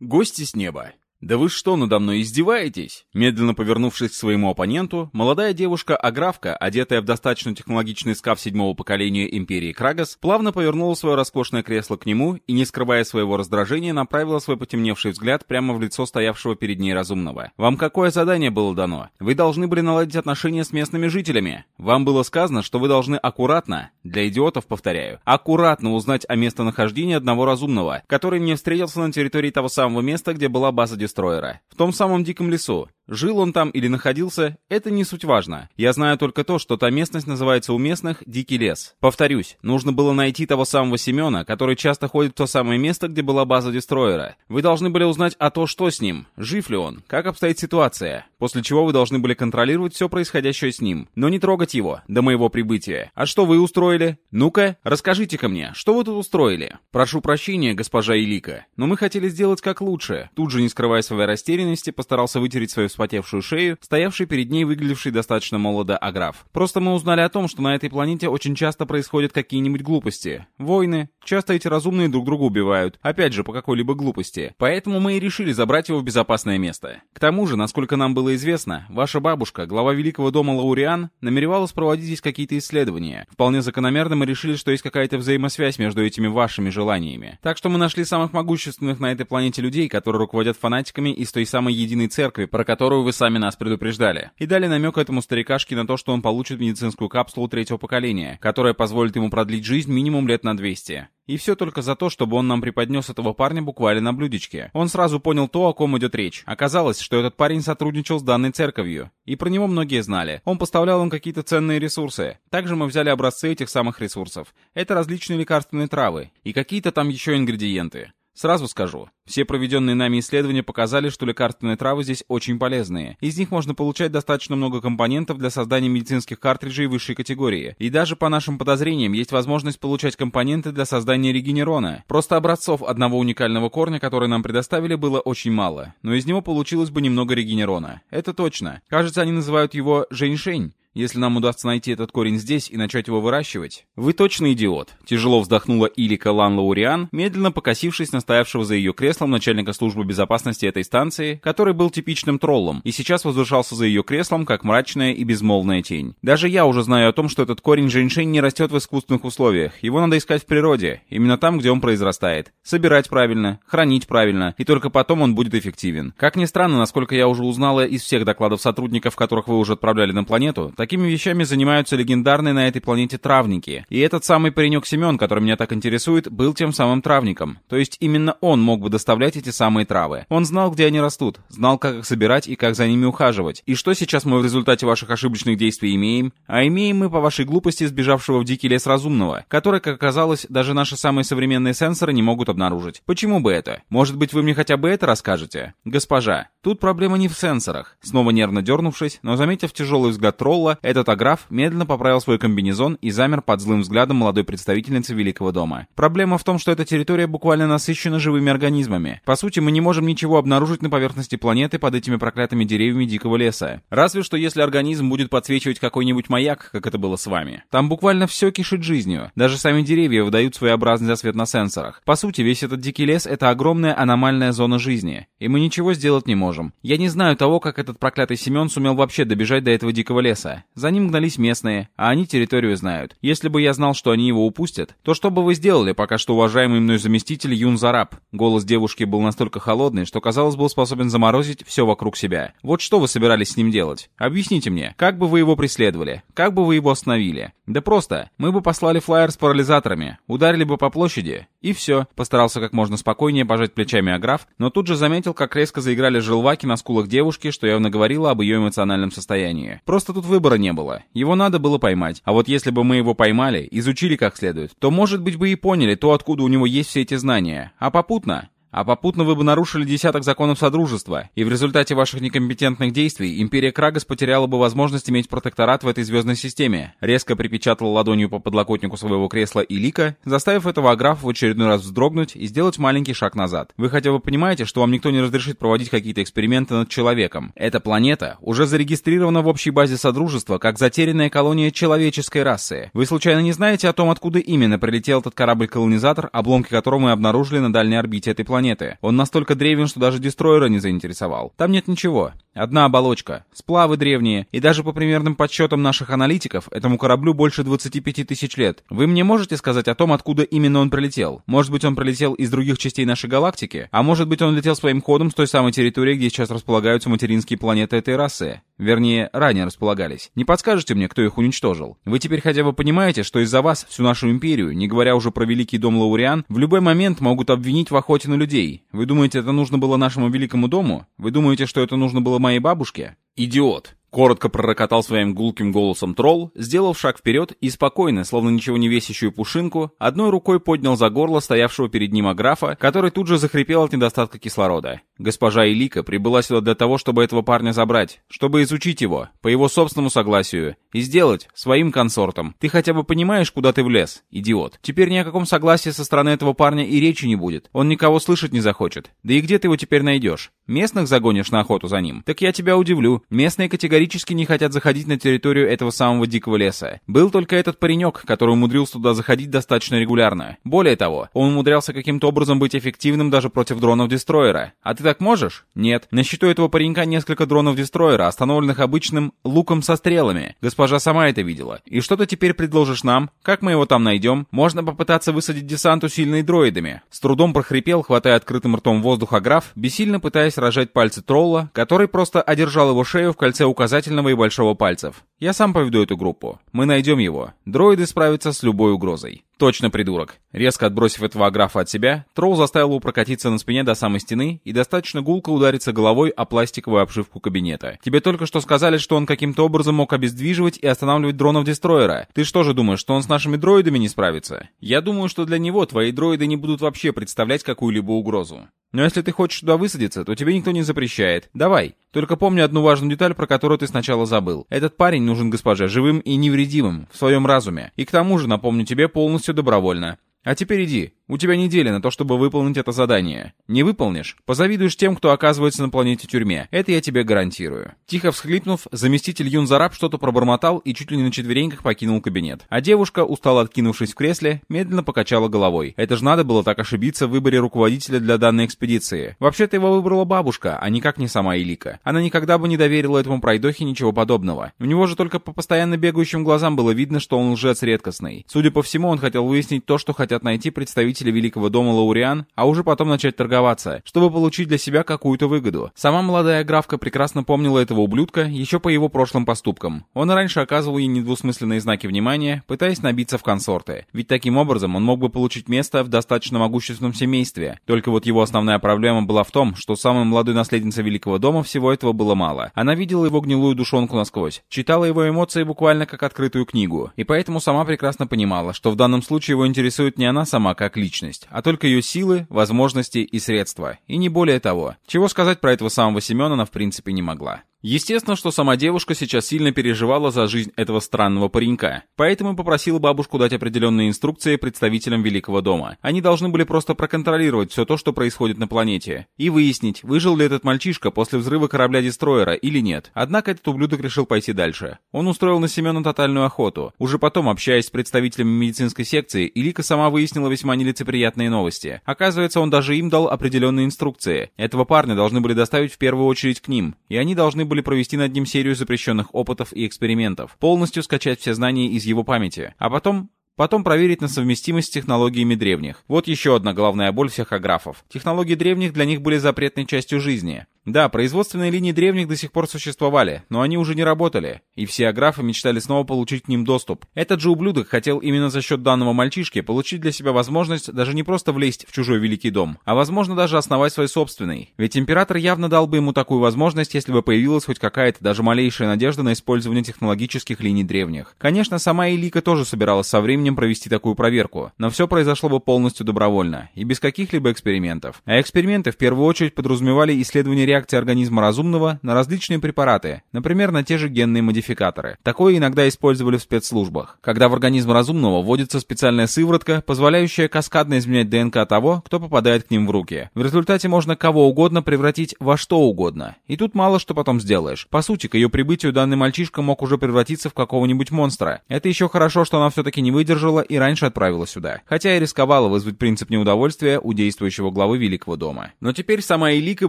Гости с неба. «Да вы что, надо мной издеваетесь?» Медленно повернувшись к своему оппоненту, молодая девушка-аграфка, одетая в достаточно технологичный скаф седьмого поколения Империи Крагас, плавно повернула свое роскошное кресло к нему и, не скрывая своего раздражения, направила свой потемневший взгляд прямо в лицо стоявшего перед ней разумного. «Вам какое задание было дано? Вы должны были наладить отношения с местными жителями. Вам было сказано, что вы должны аккуратно, для идиотов повторяю, аккуратно узнать о местонахождении одного разумного, который мне встретился на территории того самого места, где была база дестройера. В том самом диком лесу. Жил он там или находился, это не суть важно. Я знаю только то, что та местность называется у местных «Дикий лес». Повторюсь, нужно было найти того самого Семена, который часто ходит в то самое место, где была база дестройера. Вы должны были узнать о то, что с ним, жив ли он, как обстоит ситуация, после чего вы должны были контролировать все происходящее с ним, но не трогать его до моего прибытия. А что вы устроили? Ну-ка, расскажите-ка мне, что вы тут устроили? Прошу прощения, госпожа Илика, но мы хотели сделать как лучше. Тут же, не скрывая своей растерянности, постарался вытереть свою вспотевшую шею, стоявший перед ней выглядевший достаточно молодо Аграф. Просто мы узнали о том, что на этой планете очень часто происходят какие-нибудь глупости. Войны. Часто эти разумные друг друга убивают. Опять же, по какой-либо глупости. Поэтому мы и решили забрать его в безопасное место. К тому же, насколько нам было известно, ваша бабушка, глава Великого дома Лауриан, намеревалась проводить здесь какие-то исследования. Вполне закономерно мы решили, что есть какая-то взаимосвязь между этими вашими желаниями. Так что мы нашли самых могущественных на этой планете людей, которые руководят фанатиками из той самой единой церкви, про которую которую вы сами нас предупреждали. И дали намек этому старикашке на то, что он получит медицинскую капсулу третьего поколения, которая позволит ему продлить жизнь минимум лет на 200. И все только за то, чтобы он нам преподнес этого парня буквально на блюдечке. Он сразу понял то, о ком идет речь. Оказалось, что этот парень сотрудничал с данной церковью. И про него многие знали. Он поставлял им какие-то ценные ресурсы. Также мы взяли образцы этих самых ресурсов. Это различные лекарственные травы. И какие-то там еще ингредиенты. Сразу скажу, все проведенные нами исследования показали, что лекарственные травы здесь очень полезные. Из них можно получать достаточно много компонентов для создания медицинских картриджей высшей категории. И даже по нашим подозрениям есть возможность получать компоненты для создания регенерона. Просто образцов одного уникального корня, который нам предоставили, было очень мало. Но из него получилось бы немного регенерона. Это точно. Кажется, они называют его «женьшень». Если нам удастся найти этот корень здесь и начать его выращивать... Вы точно идиот. Тяжело вздохнула Илика Лан Лауриан, медленно покосившись на стоявшего за ее креслом начальника службы безопасности этой станции, который был типичным троллом, и сейчас возвышался за ее креслом, как мрачная и безмолвная тень. Даже я уже знаю о том, что этот корень женьшень не растет в искусственных условиях. Его надо искать в природе, именно там, где он произрастает. Собирать правильно, хранить правильно, и только потом он будет эффективен. Как ни странно, насколько я уже узнала из всех докладов сотрудников, которых вы уже отправляли на планету, Такими вещами занимаются легендарные на этой планете травники. И этот самый паренек Семен, который меня так интересует, был тем самым травником. То есть именно он мог бы доставлять эти самые травы. Он знал, где они растут, знал, как их собирать и как за ними ухаживать. И что сейчас мы в результате ваших ошибочных действий имеем? А имеем мы по вашей глупости сбежавшего в дикий лес разумного, который, как оказалось, даже наши самые современные сенсоры не могут обнаружить. Почему бы это? Может быть, вы мне хотя бы это расскажете? Госпожа, тут проблема не в сенсорах. Снова нервно дернувшись, но заметив тяжелый взгляд тролла, этот аграф медленно поправил свой комбинезон и замер под злым взглядом молодой представительницы Великого дома. Проблема в том, что эта территория буквально насыщена живыми организмами. По сути, мы не можем ничего обнаружить на поверхности планеты под этими проклятыми деревьями дикого леса. Разве что если организм будет подсвечивать какой-нибудь маяк, как это было с вами. Там буквально все кишит жизнью. Даже сами деревья выдают своеобразный засвет на сенсорах. По сути, весь этот дикий лес — это огромная аномальная зона жизни. И мы ничего сделать не можем. Я не знаю того, как этот проклятый Семен сумел вообще добежать до этого дикого леса. За ним гнались местные, а они территорию знают. Если бы я знал, что они его упустят, то что бы вы сделали, пока что уважаемый мной заместитель Юн Зараб? Голос девушки был настолько холодный, что, казалось, был способен заморозить все вокруг себя. Вот что вы собирались с ним делать? Объясните мне, как бы вы его преследовали? Как бы вы его остановили? Да просто, мы бы послали флайер с парализаторами, ударили бы по площади, и все. Постарался как можно спокойнее пожать плечами Аграф, но тут же заметил, как резко заиграли желваки на скулах девушки, что явно говорило об ее эмоциональном состоянии. Просто тут выбора не было. Его надо было поймать. А вот если бы мы его поймали, изучили как следует, то, может быть, бы и поняли то, откуда у него есть все эти знания. А попутно а попутно вы бы нарушили десяток законов Содружества, и в результате ваших некомпетентных действий Империя Крагас потеряла бы возможность иметь протекторат в этой звездной системе. Резко припечатала ладонью по подлокотнику своего кресла Илика, заставив этого аграфа в очередной раз вздрогнуть и сделать маленький шаг назад. Вы хотя бы понимаете, что вам никто не разрешит проводить какие-то эксперименты над человеком. Эта планета уже зарегистрирована в общей базе Содружества как затерянная колония человеческой расы. Вы случайно не знаете о том, откуда именно прилетел этот корабль-колонизатор, обломки которого мы обнаружили на дальней орбите этой планеты? Планеты. Он настолько древен, что даже дестройера не заинтересовал. Там нет ничего. Одна оболочка, сплавы древние, и даже по примерным подсчетам наших аналитиков, этому кораблю больше 25 тысяч лет. Вы мне можете сказать о том, откуда именно он прилетел? Может быть, он прилетел из других частей нашей галактики? А может быть, он летел своим ходом с той самой территории, где сейчас располагаются материнские планеты этой расы? Вернее, ранее располагались. Не подскажете мне, кто их уничтожил? Вы теперь хотя бы понимаете, что из-за вас всю нашу империю, не говоря уже про Великий Дом Лауриан, в любой момент могут обвинить в охоте на людей? Вы думаете, это нужно было нашему Великому Дому? Вы думаете, что это нужно было моей бабушке? Идиот. Коротко пророкотал своим гулким голосом тролл, сделав шаг вперед и спокойно, словно ничего не весящую пушинку, одной рукой поднял за горло стоявшего перед ним аграфа, который тут же захрипел от недостатка кислорода. Госпожа Элика прибыла сюда для того, чтобы этого парня забрать, чтобы изучить его, по его собственному согласию, и сделать своим консортом. Ты хотя бы понимаешь, куда ты влез, идиот? Теперь ни о каком согласии со стороны этого парня и речи не будет. Он никого слышать не захочет. Да и где ты его теперь найдешь? Местных загонишь на охоту за ним? Так я тебя удивлю. Местные категорически не хотят заходить на территорию этого самого дикого леса. Был только этот паренек, который умудрился туда заходить достаточно регулярно. Более того, он умудрялся каким-то образом быть эффективным даже против дронов-дестройера. А ты так можешь? Нет. На счету этого паренька несколько дронов-дестройера, остановленных обычным луком со стрелами. Госпожа сама это видела. И что ты теперь предложишь нам? Как мы его там найдем? Можно попытаться высадить десант усиленный дроидами. С трудом прохрипел, хватая открытым ртом воздуха граф, бессильно пытаясь рожать пальцы тролла, который просто одержал его шею в кольце указательного и большого пальцев. Я сам поведу эту группу. Мы найдем его. Дроиды справятся с любой угрозой. Точно придурок. Резко отбросив этого аграфа от себя, тролл заставил его прокатиться на спине до самой стены и достаточно гулко удариться головой о пластиковую обшивку кабинета. Тебе только что сказали, что он каким-то образом мог обездвиживать и останавливать дронов дестройера. Ты что же думаешь, что он с нашими дроидами не справится? Я думаю, что для него твои дроиды не будут вообще представлять какую-либо угрозу. Но если ты хочешь туда высадиться, то тебе никто не запрещает. Давай. Только помни одну важную деталь, про которую ты сначала забыл. Этот парень нужен госпоже живым и невредимым, в своем разуме. И к тому же, напомню тебе, полностью добровольно. А теперь иди. У тебя неделя на то, чтобы выполнить это задание. Не выполнишь, позавидуешь тем, кто оказывается на планете тюрьме. Это я тебе гарантирую». Тихо всхлипнув, заместитель Юнзараб что-то пробормотал и чуть ли не на четвереньках покинул кабинет. А девушка, устало откинувшись в кресле, медленно покачала головой. Это же надо было так ошибиться в выборе руководителя для данной экспедиции. Вообще-то его выбрала бабушка, а никак не сама Элика. Она никогда бы не доверила этому пройдохе ничего подобного. У него же только по постоянно бегающим глазам было видно, что он лжец редкостный. Судя по всему, он хотел выяснить то, что хотят найти представители представителя Великого дома Лауриан, а уже потом начать торговаться, чтобы получить для себя какую-то выгоду. Сама молодая графка прекрасно помнила этого ублюдка еще по его прошлым поступкам. Он раньше оказывал ей недвусмысленные знаки внимания, пытаясь набиться в консорты. Ведь таким образом он мог бы получить место в достаточно могущественном семействе. Только вот его основная проблема была в том, что самой молодой наследнице Великого дома всего этого было мало. Она видела его гнилую душонку насквозь, читала его эмоции буквально как открытую книгу, и поэтому сама прекрасно понимала, что в данном случае его интересует не она сама как личность, личность, а только ее силы, возможности и средства, и не более того. Чего сказать про этого самого Семена она в принципе не могла. Естественно, что сама девушка сейчас сильно переживала за жизнь этого странного паренька, поэтому попросила бабушку дать определенные инструкции представителям Великого дома. Они должны были просто проконтролировать все то, что происходит на планете, и выяснить, выжил ли этот мальчишка после взрыва корабля-дестройера или нет. Однако этот ублюдок решил пойти дальше. Он устроил на Семена тотальную охоту. Уже потом, общаясь с представителями медицинской секции, Илика сама выяснила весьма нелицеприятные новости. Оказывается, он даже им дал определенные инструкции. Этого парня должны были доставить в первую очередь к ним, и они должны были провести над ним серию запрещенных опытов и экспериментов, полностью скачать все знания из его памяти, а потом Потом проверить на совместимость с технологиями древних. Вот еще одна главная боль всех аграфов. Технологии древних для них были запретной частью жизни. Да, производственные линии древних до сих пор существовали, но они уже не работали, и все аграфы мечтали снова получить к ним доступ. Этот же ублюдок хотел именно за счет данного мальчишки получить для себя возможность даже не просто влезть в чужой великий дом, а возможно даже основать свой собственный. Ведь император явно дал бы ему такую возможность, если бы появилась хоть какая-то даже малейшая надежда на использование технологических линий древних. Конечно, сама Элика тоже собиралась со временем провести такую проверку, но все произошло бы полностью добровольно и без каких-либо экспериментов. А эксперименты в первую очередь подразумевали исследование реакции организма разумного на различные препараты, например, на те же генные модификаторы. Такое иногда использовали в спецслужбах, когда в организм разумного вводится специальная сыворотка, позволяющая каскадно изменять ДНК того, кто попадает к ним в руки. В результате можно кого угодно превратить во что угодно. И тут мало что потом сделаешь. По сути, к ее прибытию данный мальчишка мог уже превратиться в какого-нибудь монстра. Это еще хорошо, что она все-таки не выдержала и раньше отправилась сюда. Хотя и рисковала вызвать принцип неудовольствия у действующего главы Великого дома. Но теперь сама Элика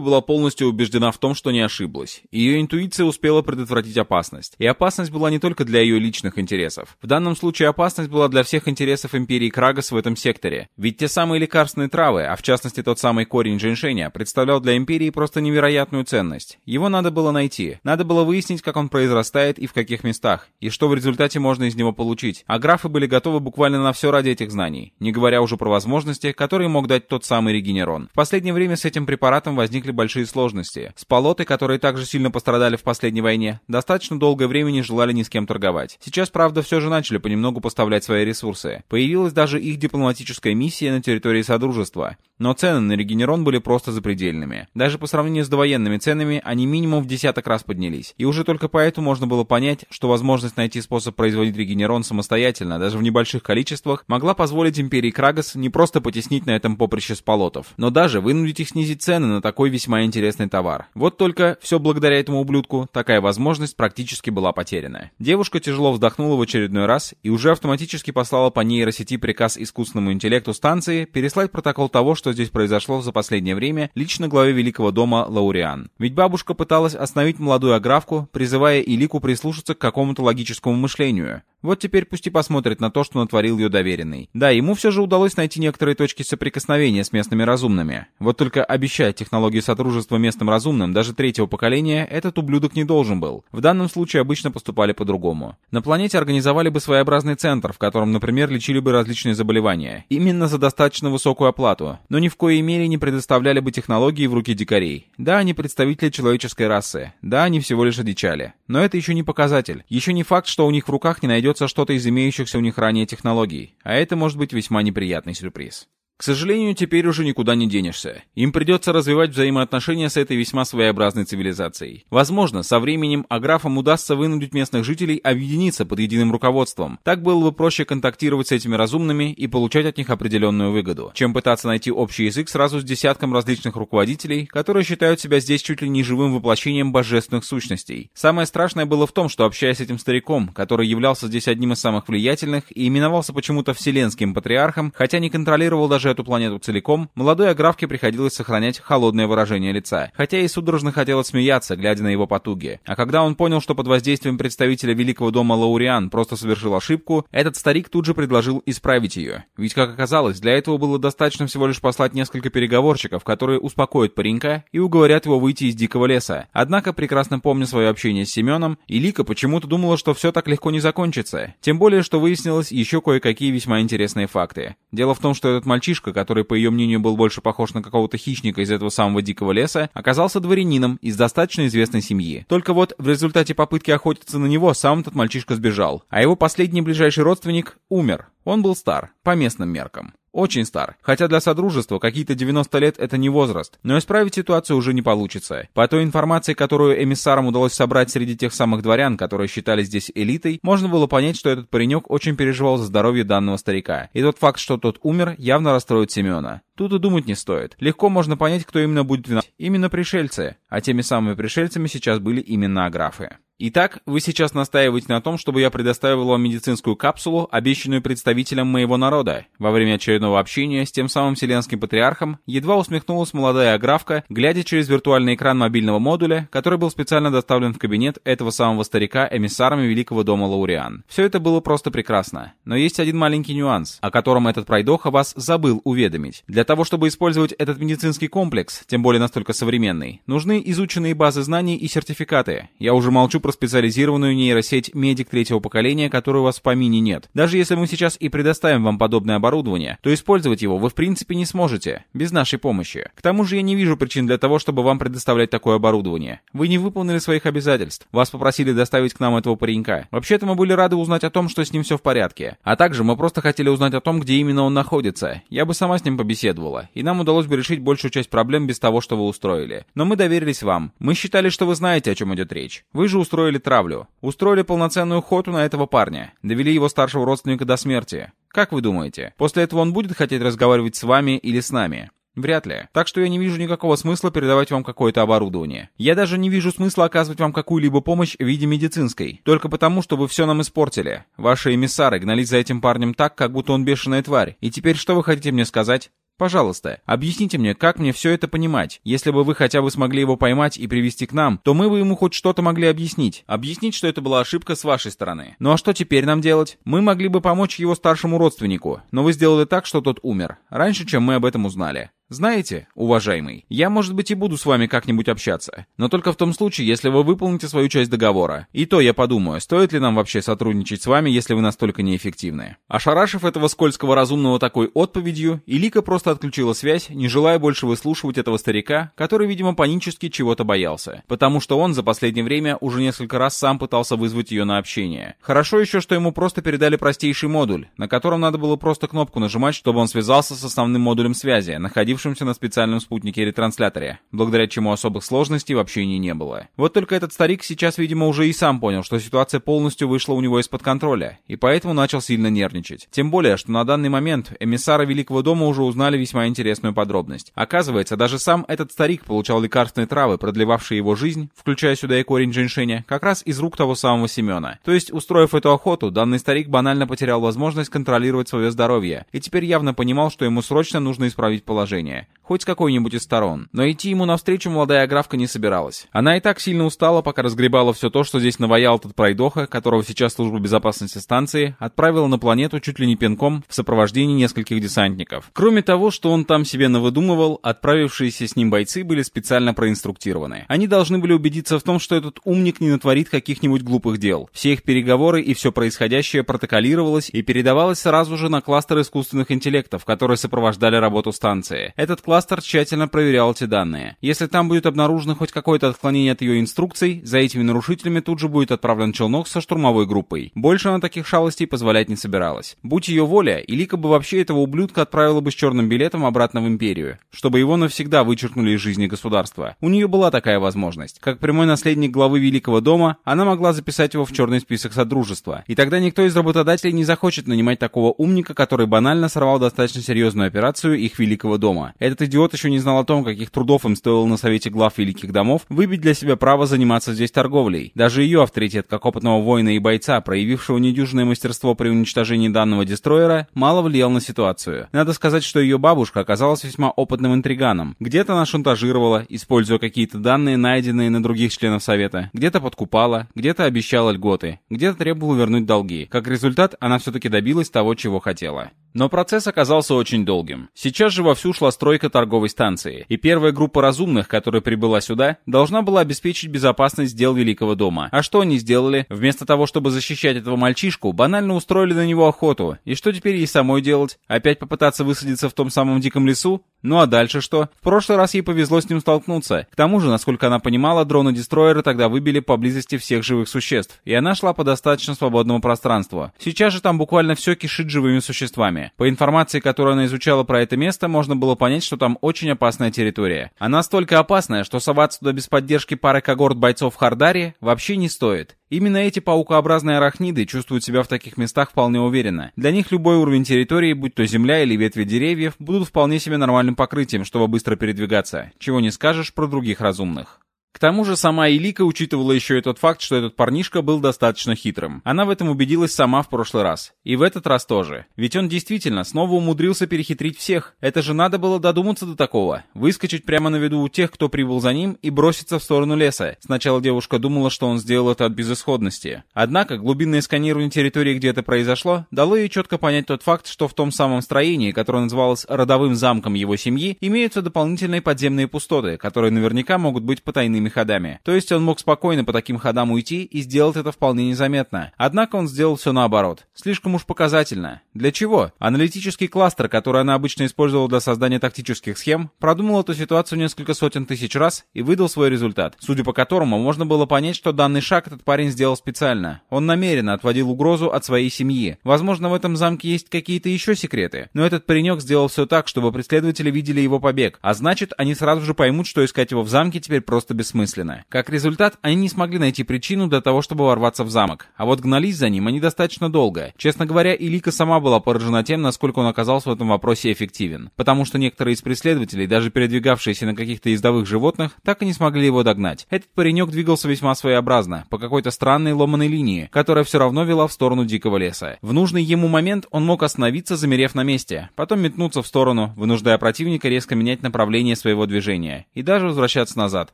была полностью убеждена в том, что не ошиблась. Ее интуиция успела предотвратить опасность. И опасность была не только для ее личных интересов. В данном случае опасность была для всех интересов Империи Крагас в этом секторе. Ведь те самые лекарственные травы, а в частности тот самый корень женьшеня, представлял для Империи просто невероятную ценность. Его надо было найти. Надо было выяснить, как он произрастает и в каких местах, и что в результате можно из него получить. А графы были готовы буквально на все ради этих знаний, не говоря уже про возможности, которые мог дать тот самый регенерон. В последнее время с этим препаратом возникли большие сложности. Спалоты, которые также сильно пострадали в последней войне, достаточно долгое время не желали ни с кем торговать. Сейчас, правда, все же начали понемногу поставлять свои ресурсы. Появилась даже их дипломатическая миссия на территории Содружества. Но цены на регенерон были просто запредельными. Даже по сравнению с довоенными ценами, они минимум в десяток раз поднялись. И уже только поэтому можно было понять, что возможность найти способ производить регенерон самостоятельно, даже в небольших количествах, могла позволить Империи Крагас не просто потеснить на этом поприще сполотов, но даже вынудить их снизить цены на такой весьма интересный товар. Вот только все благодаря этому ублюдку такая возможность практически была потеряна. Девушка тяжело вздохнула в очередной раз и уже автоматически послала по нейросети приказ искусственному интеллекту станции переслать протокол того, что здесь произошло за последнее время лично главе Великого дома Лауриан. Ведь бабушка пыталась остановить молодую аграфку, призывая Илику прислушаться к какому-то логическому мышлению. Вот теперь пусть и посмотрит на то, что натворил ее доверенный. Да, ему все же удалось найти некоторые точки соприкосновения с местными разумными. Вот только обещать технологии сотрудничества местным разумным даже третьего поколения этот ублюдок не должен был. В данном случае обычно поступали по-другому. На планете организовали бы своеобразный центр, в котором, например, лечили бы различные заболевания. Именно за достаточно высокую оплату. Но ни в коей мере не предоставляли бы технологии в руки дикарей. Да, они представители человеческой расы. Да, они всего лишь одичали. Но это еще не показатель. Еще не факт, что у них в руках не найдется что-то из имеющихся у них ранее технологий. А это может быть весьма неприятный сюрприз. К сожалению, теперь уже никуда не денешься. Им придется развивать взаимоотношения с этой весьма своеобразной цивилизацией. Возможно, со временем аграфам удастся вынудить местных жителей объединиться под единым руководством. Так было бы проще контактировать с этими разумными и получать от них определенную выгоду, чем пытаться найти общий язык сразу с десятком различных руководителей, которые считают себя здесь чуть ли не живым воплощением божественных сущностей. Самое страшное было в том, что общаясь с этим стариком, который являлся здесь одним из самых влиятельных и именовался почему-то Вселенским Патриархом, хотя не контролировал даже даже эту планету целиком, молодой Аграфке приходилось сохранять холодное выражение лица, хотя и судорожно хотела смеяться, глядя на его потуги. А когда он понял, что под воздействием представителя Великого дома Лауриан просто совершил ошибку, этот старик тут же предложил исправить ее. Ведь, как оказалось, для этого было достаточно всего лишь послать несколько переговорщиков, которые успокоят паренька и уговорят его выйти из дикого леса. Однако, прекрасно помня свое общение с Семеном, Илика почему-то думала, что все так легко не закончится. Тем более, что выяснилось еще кое-какие весьма интересные факты. Дело в том, что этот мальчишка мальчишка, который, по ее мнению, был больше похож на какого-то хищника из этого самого дикого леса, оказался дворянином из достаточно известной семьи. Только вот в результате попытки охотиться на него сам этот мальчишка сбежал, а его последний ближайший родственник умер. Он был стар, по местным меркам. Очень стар. Хотя для Содружества какие-то 90 лет это не возраст. Но исправить ситуацию уже не получится. По той информации, которую эмиссарам удалось собрать среди тех самых дворян, которые считались здесь элитой, можно было понять, что этот паренек очень переживал за здоровье данного старика. И тот факт, что тот умер, явно расстроит Семена. Тут и думать не стоит. Легко можно понять, кто именно будет виноват. Именно пришельцы. А теми самыми пришельцами сейчас были именно аграфы. Итак, вы сейчас настаиваете на том, чтобы я предоставил вам медицинскую капсулу, обещанную представителям моего народа. Во время очередного общения с тем самым вселенским патриархом едва усмехнулась молодая аграфка, глядя через виртуальный экран мобильного модуля, который был специально доставлен в кабинет этого самого старика эмиссарами Великого дома Лауриан. Все это было просто прекрасно. Но есть один маленький нюанс, о котором этот пройдоха вас забыл уведомить. Для того, чтобы использовать этот медицинский комплекс, тем более настолько современный, нужны изученные базы знаний и сертификаты. Я уже молчу про специализированную нейросеть медик третьего поколения, которой у вас в помине нет. Даже если мы сейчас и предоставим вам подобное оборудование, то использовать его вы в принципе не сможете, без нашей помощи. К тому же я не вижу причин для того, чтобы вам предоставлять такое оборудование. Вы не выполнили своих обязательств. Вас попросили доставить к нам этого паренька. Вообще-то мы были рады узнать о том, что с ним все в порядке. А также мы просто хотели узнать о том, где именно он находится. Я бы сама с ним побеседовала, и нам удалось бы решить большую часть проблем без того, что вы устроили. Но мы доверились вам. Мы считали, что вы знаете, о чем идет речь. Вы же устроили травлю. Устроили полноценную охоту на этого парня. Довели его старшего родственника до смерти. Как вы думаете, после этого он будет хотеть разговаривать с вами или с нами? Вряд ли. Так что я не вижу никакого смысла передавать вам какое-то оборудование. Я даже не вижу смысла оказывать вам какую-либо помощь в виде медицинской. Только потому, что вы все нам испортили. Ваши эмиссары гнались за этим парнем так, как будто он бешеная тварь. И теперь что вы хотите мне сказать? Пожалуйста, объясните мне, как мне все это понимать. Если бы вы хотя бы смогли его поймать и привести к нам, то мы бы ему хоть что-то могли объяснить. Объяснить, что это была ошибка с вашей стороны. Ну а что теперь нам делать? Мы могли бы помочь его старшему родственнику, но вы сделали так, что тот умер. Раньше, чем мы об этом узнали. Знаете, уважаемый, я, может быть, и буду с вами как-нибудь общаться, но только в том случае, если вы выполните свою часть договора. И то я подумаю, стоит ли нам вообще сотрудничать с вами, если вы настолько неэффективны. Ошарашив этого скользкого разумного такой отповедью, Илика просто отключила связь, не желая больше выслушивать этого старика, который, видимо, панически чего-то боялся, потому что он за последнее время уже несколько раз сам пытался вызвать ее на общение. Хорошо еще, что ему просто передали простейший модуль, на котором надо было просто кнопку нажимать, чтобы он связался с основным модулем связи, находившимся находившемся на специальном спутнике-ретрансляторе, благодаря чему особых сложностей в общении не было. Вот только этот старик сейчас, видимо, уже и сам понял, что ситуация полностью вышла у него из-под контроля, и поэтому начал сильно нервничать. Тем более, что на данный момент эмиссары Великого дома уже узнали весьма интересную подробность. Оказывается, даже сам этот старик получал лекарственные травы, продлевавшие его жизнь, включая сюда и корень женьшеня, как раз из рук того самого Семена. То есть, устроив эту охоту, данный старик банально потерял возможность контролировать свое здоровье, и теперь явно понимал, что ему срочно нужно исправить положение решение, хоть с какой-нибудь из сторон. Но идти ему навстречу молодая графка не собиралась. Она и так сильно устала, пока разгребала все то, что здесь наваял этот пройдоха, которого сейчас служба безопасности станции отправила на планету чуть ли не пинком в сопровождении нескольких десантников. Кроме того, что он там себе навыдумывал, отправившиеся с ним бойцы были специально проинструктированы. Они должны были убедиться в том, что этот умник не натворит каких-нибудь глупых дел. Все их переговоры и все происходящее протоколировалось и передавалось сразу же на кластер искусственных интеллектов, которые сопровождали работу станции. Этот кластер тщательно проверял эти данные. Если там будет обнаружено хоть какое-то отклонение от ее инструкций, за этими нарушителями тут же будет отправлен челнок со штурмовой группой. Больше она таких шалостей позволять не собиралась. Будь ее воля, Илика бы вообще этого ублюдка отправила бы с черным билетом обратно в Империю, чтобы его навсегда вычеркнули из жизни государства. У нее была такая возможность. Как прямой наследник главы Великого дома, она могла записать его в черный список Содружества. И тогда никто из работодателей не захочет нанимать такого умника, который банально сорвал достаточно серьезную операцию их Великого дома. Этот идиот еще не знал о том, каких трудов им стоило на совете глав великих домов выбить для себя право заниматься здесь торговлей. Даже ее авторитет, как опытного воина и бойца, проявившего недюжное мастерство при уничтожении данного дестройера, мало влиял на ситуацию. Надо сказать, что ее бабушка оказалась весьма опытным интриганом. Где-то она шантажировала, используя какие-то данные, найденные на других членов совета, где-то подкупала, где-то обещала льготы, где-то требовала вернуть долги. Как результат, она все-таки добилась того, чего хотела. Но процесс оказался очень долгим. Сейчас же вовсю шла стройка торговой станции, и первая группа разумных, которая прибыла сюда, должна была обеспечить безопасность дел Великого дома. А что они сделали? Вместо того, чтобы защищать этого мальчишку, банально устроили на него охоту. И что теперь ей самой делать? Опять попытаться высадиться в том самом диком лесу? Ну а дальше что? В прошлый раз ей повезло с ним столкнуться. К тому же, насколько она понимала, дроны-дестройеры тогда выбили поблизости всех живых существ, и она шла по достаточно свободному пространству. Сейчас же там буквально все кишит живыми существами. По информации, которую она изучала про это место, можно было понять, что там очень опасная территория. Она настолько опасная, что соваться туда без поддержки пары когорт бойцов Хардари вообще не стоит. Именно эти паукообразные арахниды чувствуют себя в таких местах вполне уверенно. Для них любой уровень территории, будь то земля или ветви деревьев, будут вполне себе нормальным покрытием, чтобы быстро передвигаться. Чего не скажешь про других разумных. К тому же сама Элика учитывала еще и тот факт, что этот парнишка был достаточно хитрым. Она в этом убедилась сама в прошлый раз. И в этот раз тоже. Ведь он действительно снова умудрился перехитрить всех. Это же надо было додуматься до такого. Выскочить прямо на виду у тех, кто прибыл за ним, и броситься в сторону леса. Сначала девушка думала, что он сделал это от безысходности. Однако глубинное сканирование территории, где это произошло, дало ей четко понять тот факт, что в том самом строении, которое называлось родовым замком его семьи, имеются дополнительные подземные пустоты, которые наверняка могут быть потайными этими ходами. То есть он мог спокойно по таким ходам уйти и сделать это вполне незаметно. Однако он сделал все наоборот. Слишком уж показательно. Для чего? Аналитический кластер, который она обычно использовала для создания тактических схем, продумал эту ситуацию несколько сотен тысяч раз и выдал свой результат, судя по которому можно было понять, что данный шаг этот парень сделал специально. Он намеренно отводил угрозу от своей семьи. Возможно, в этом замке есть какие-то еще секреты, но этот паренек сделал все так, чтобы преследователи видели его побег, а значит, они сразу же поймут, что искать его в замке теперь просто бессмысленно бессмысленно. Как результат, они не смогли найти причину для того, чтобы ворваться в замок. А вот гнались за ним они достаточно долго. Честно говоря, Илика сама была поражена тем, насколько он оказался в этом вопросе эффективен. Потому что некоторые из преследователей, даже передвигавшиеся на каких-то ездовых животных, так и не смогли его догнать. Этот паренек двигался весьма своеобразно, по какой-то странной ломаной линии, которая все равно вела в сторону дикого леса. В нужный ему момент он мог остановиться, замерев на месте, потом метнуться в сторону, вынуждая противника резко менять направление своего движения, и даже возвращаться назад,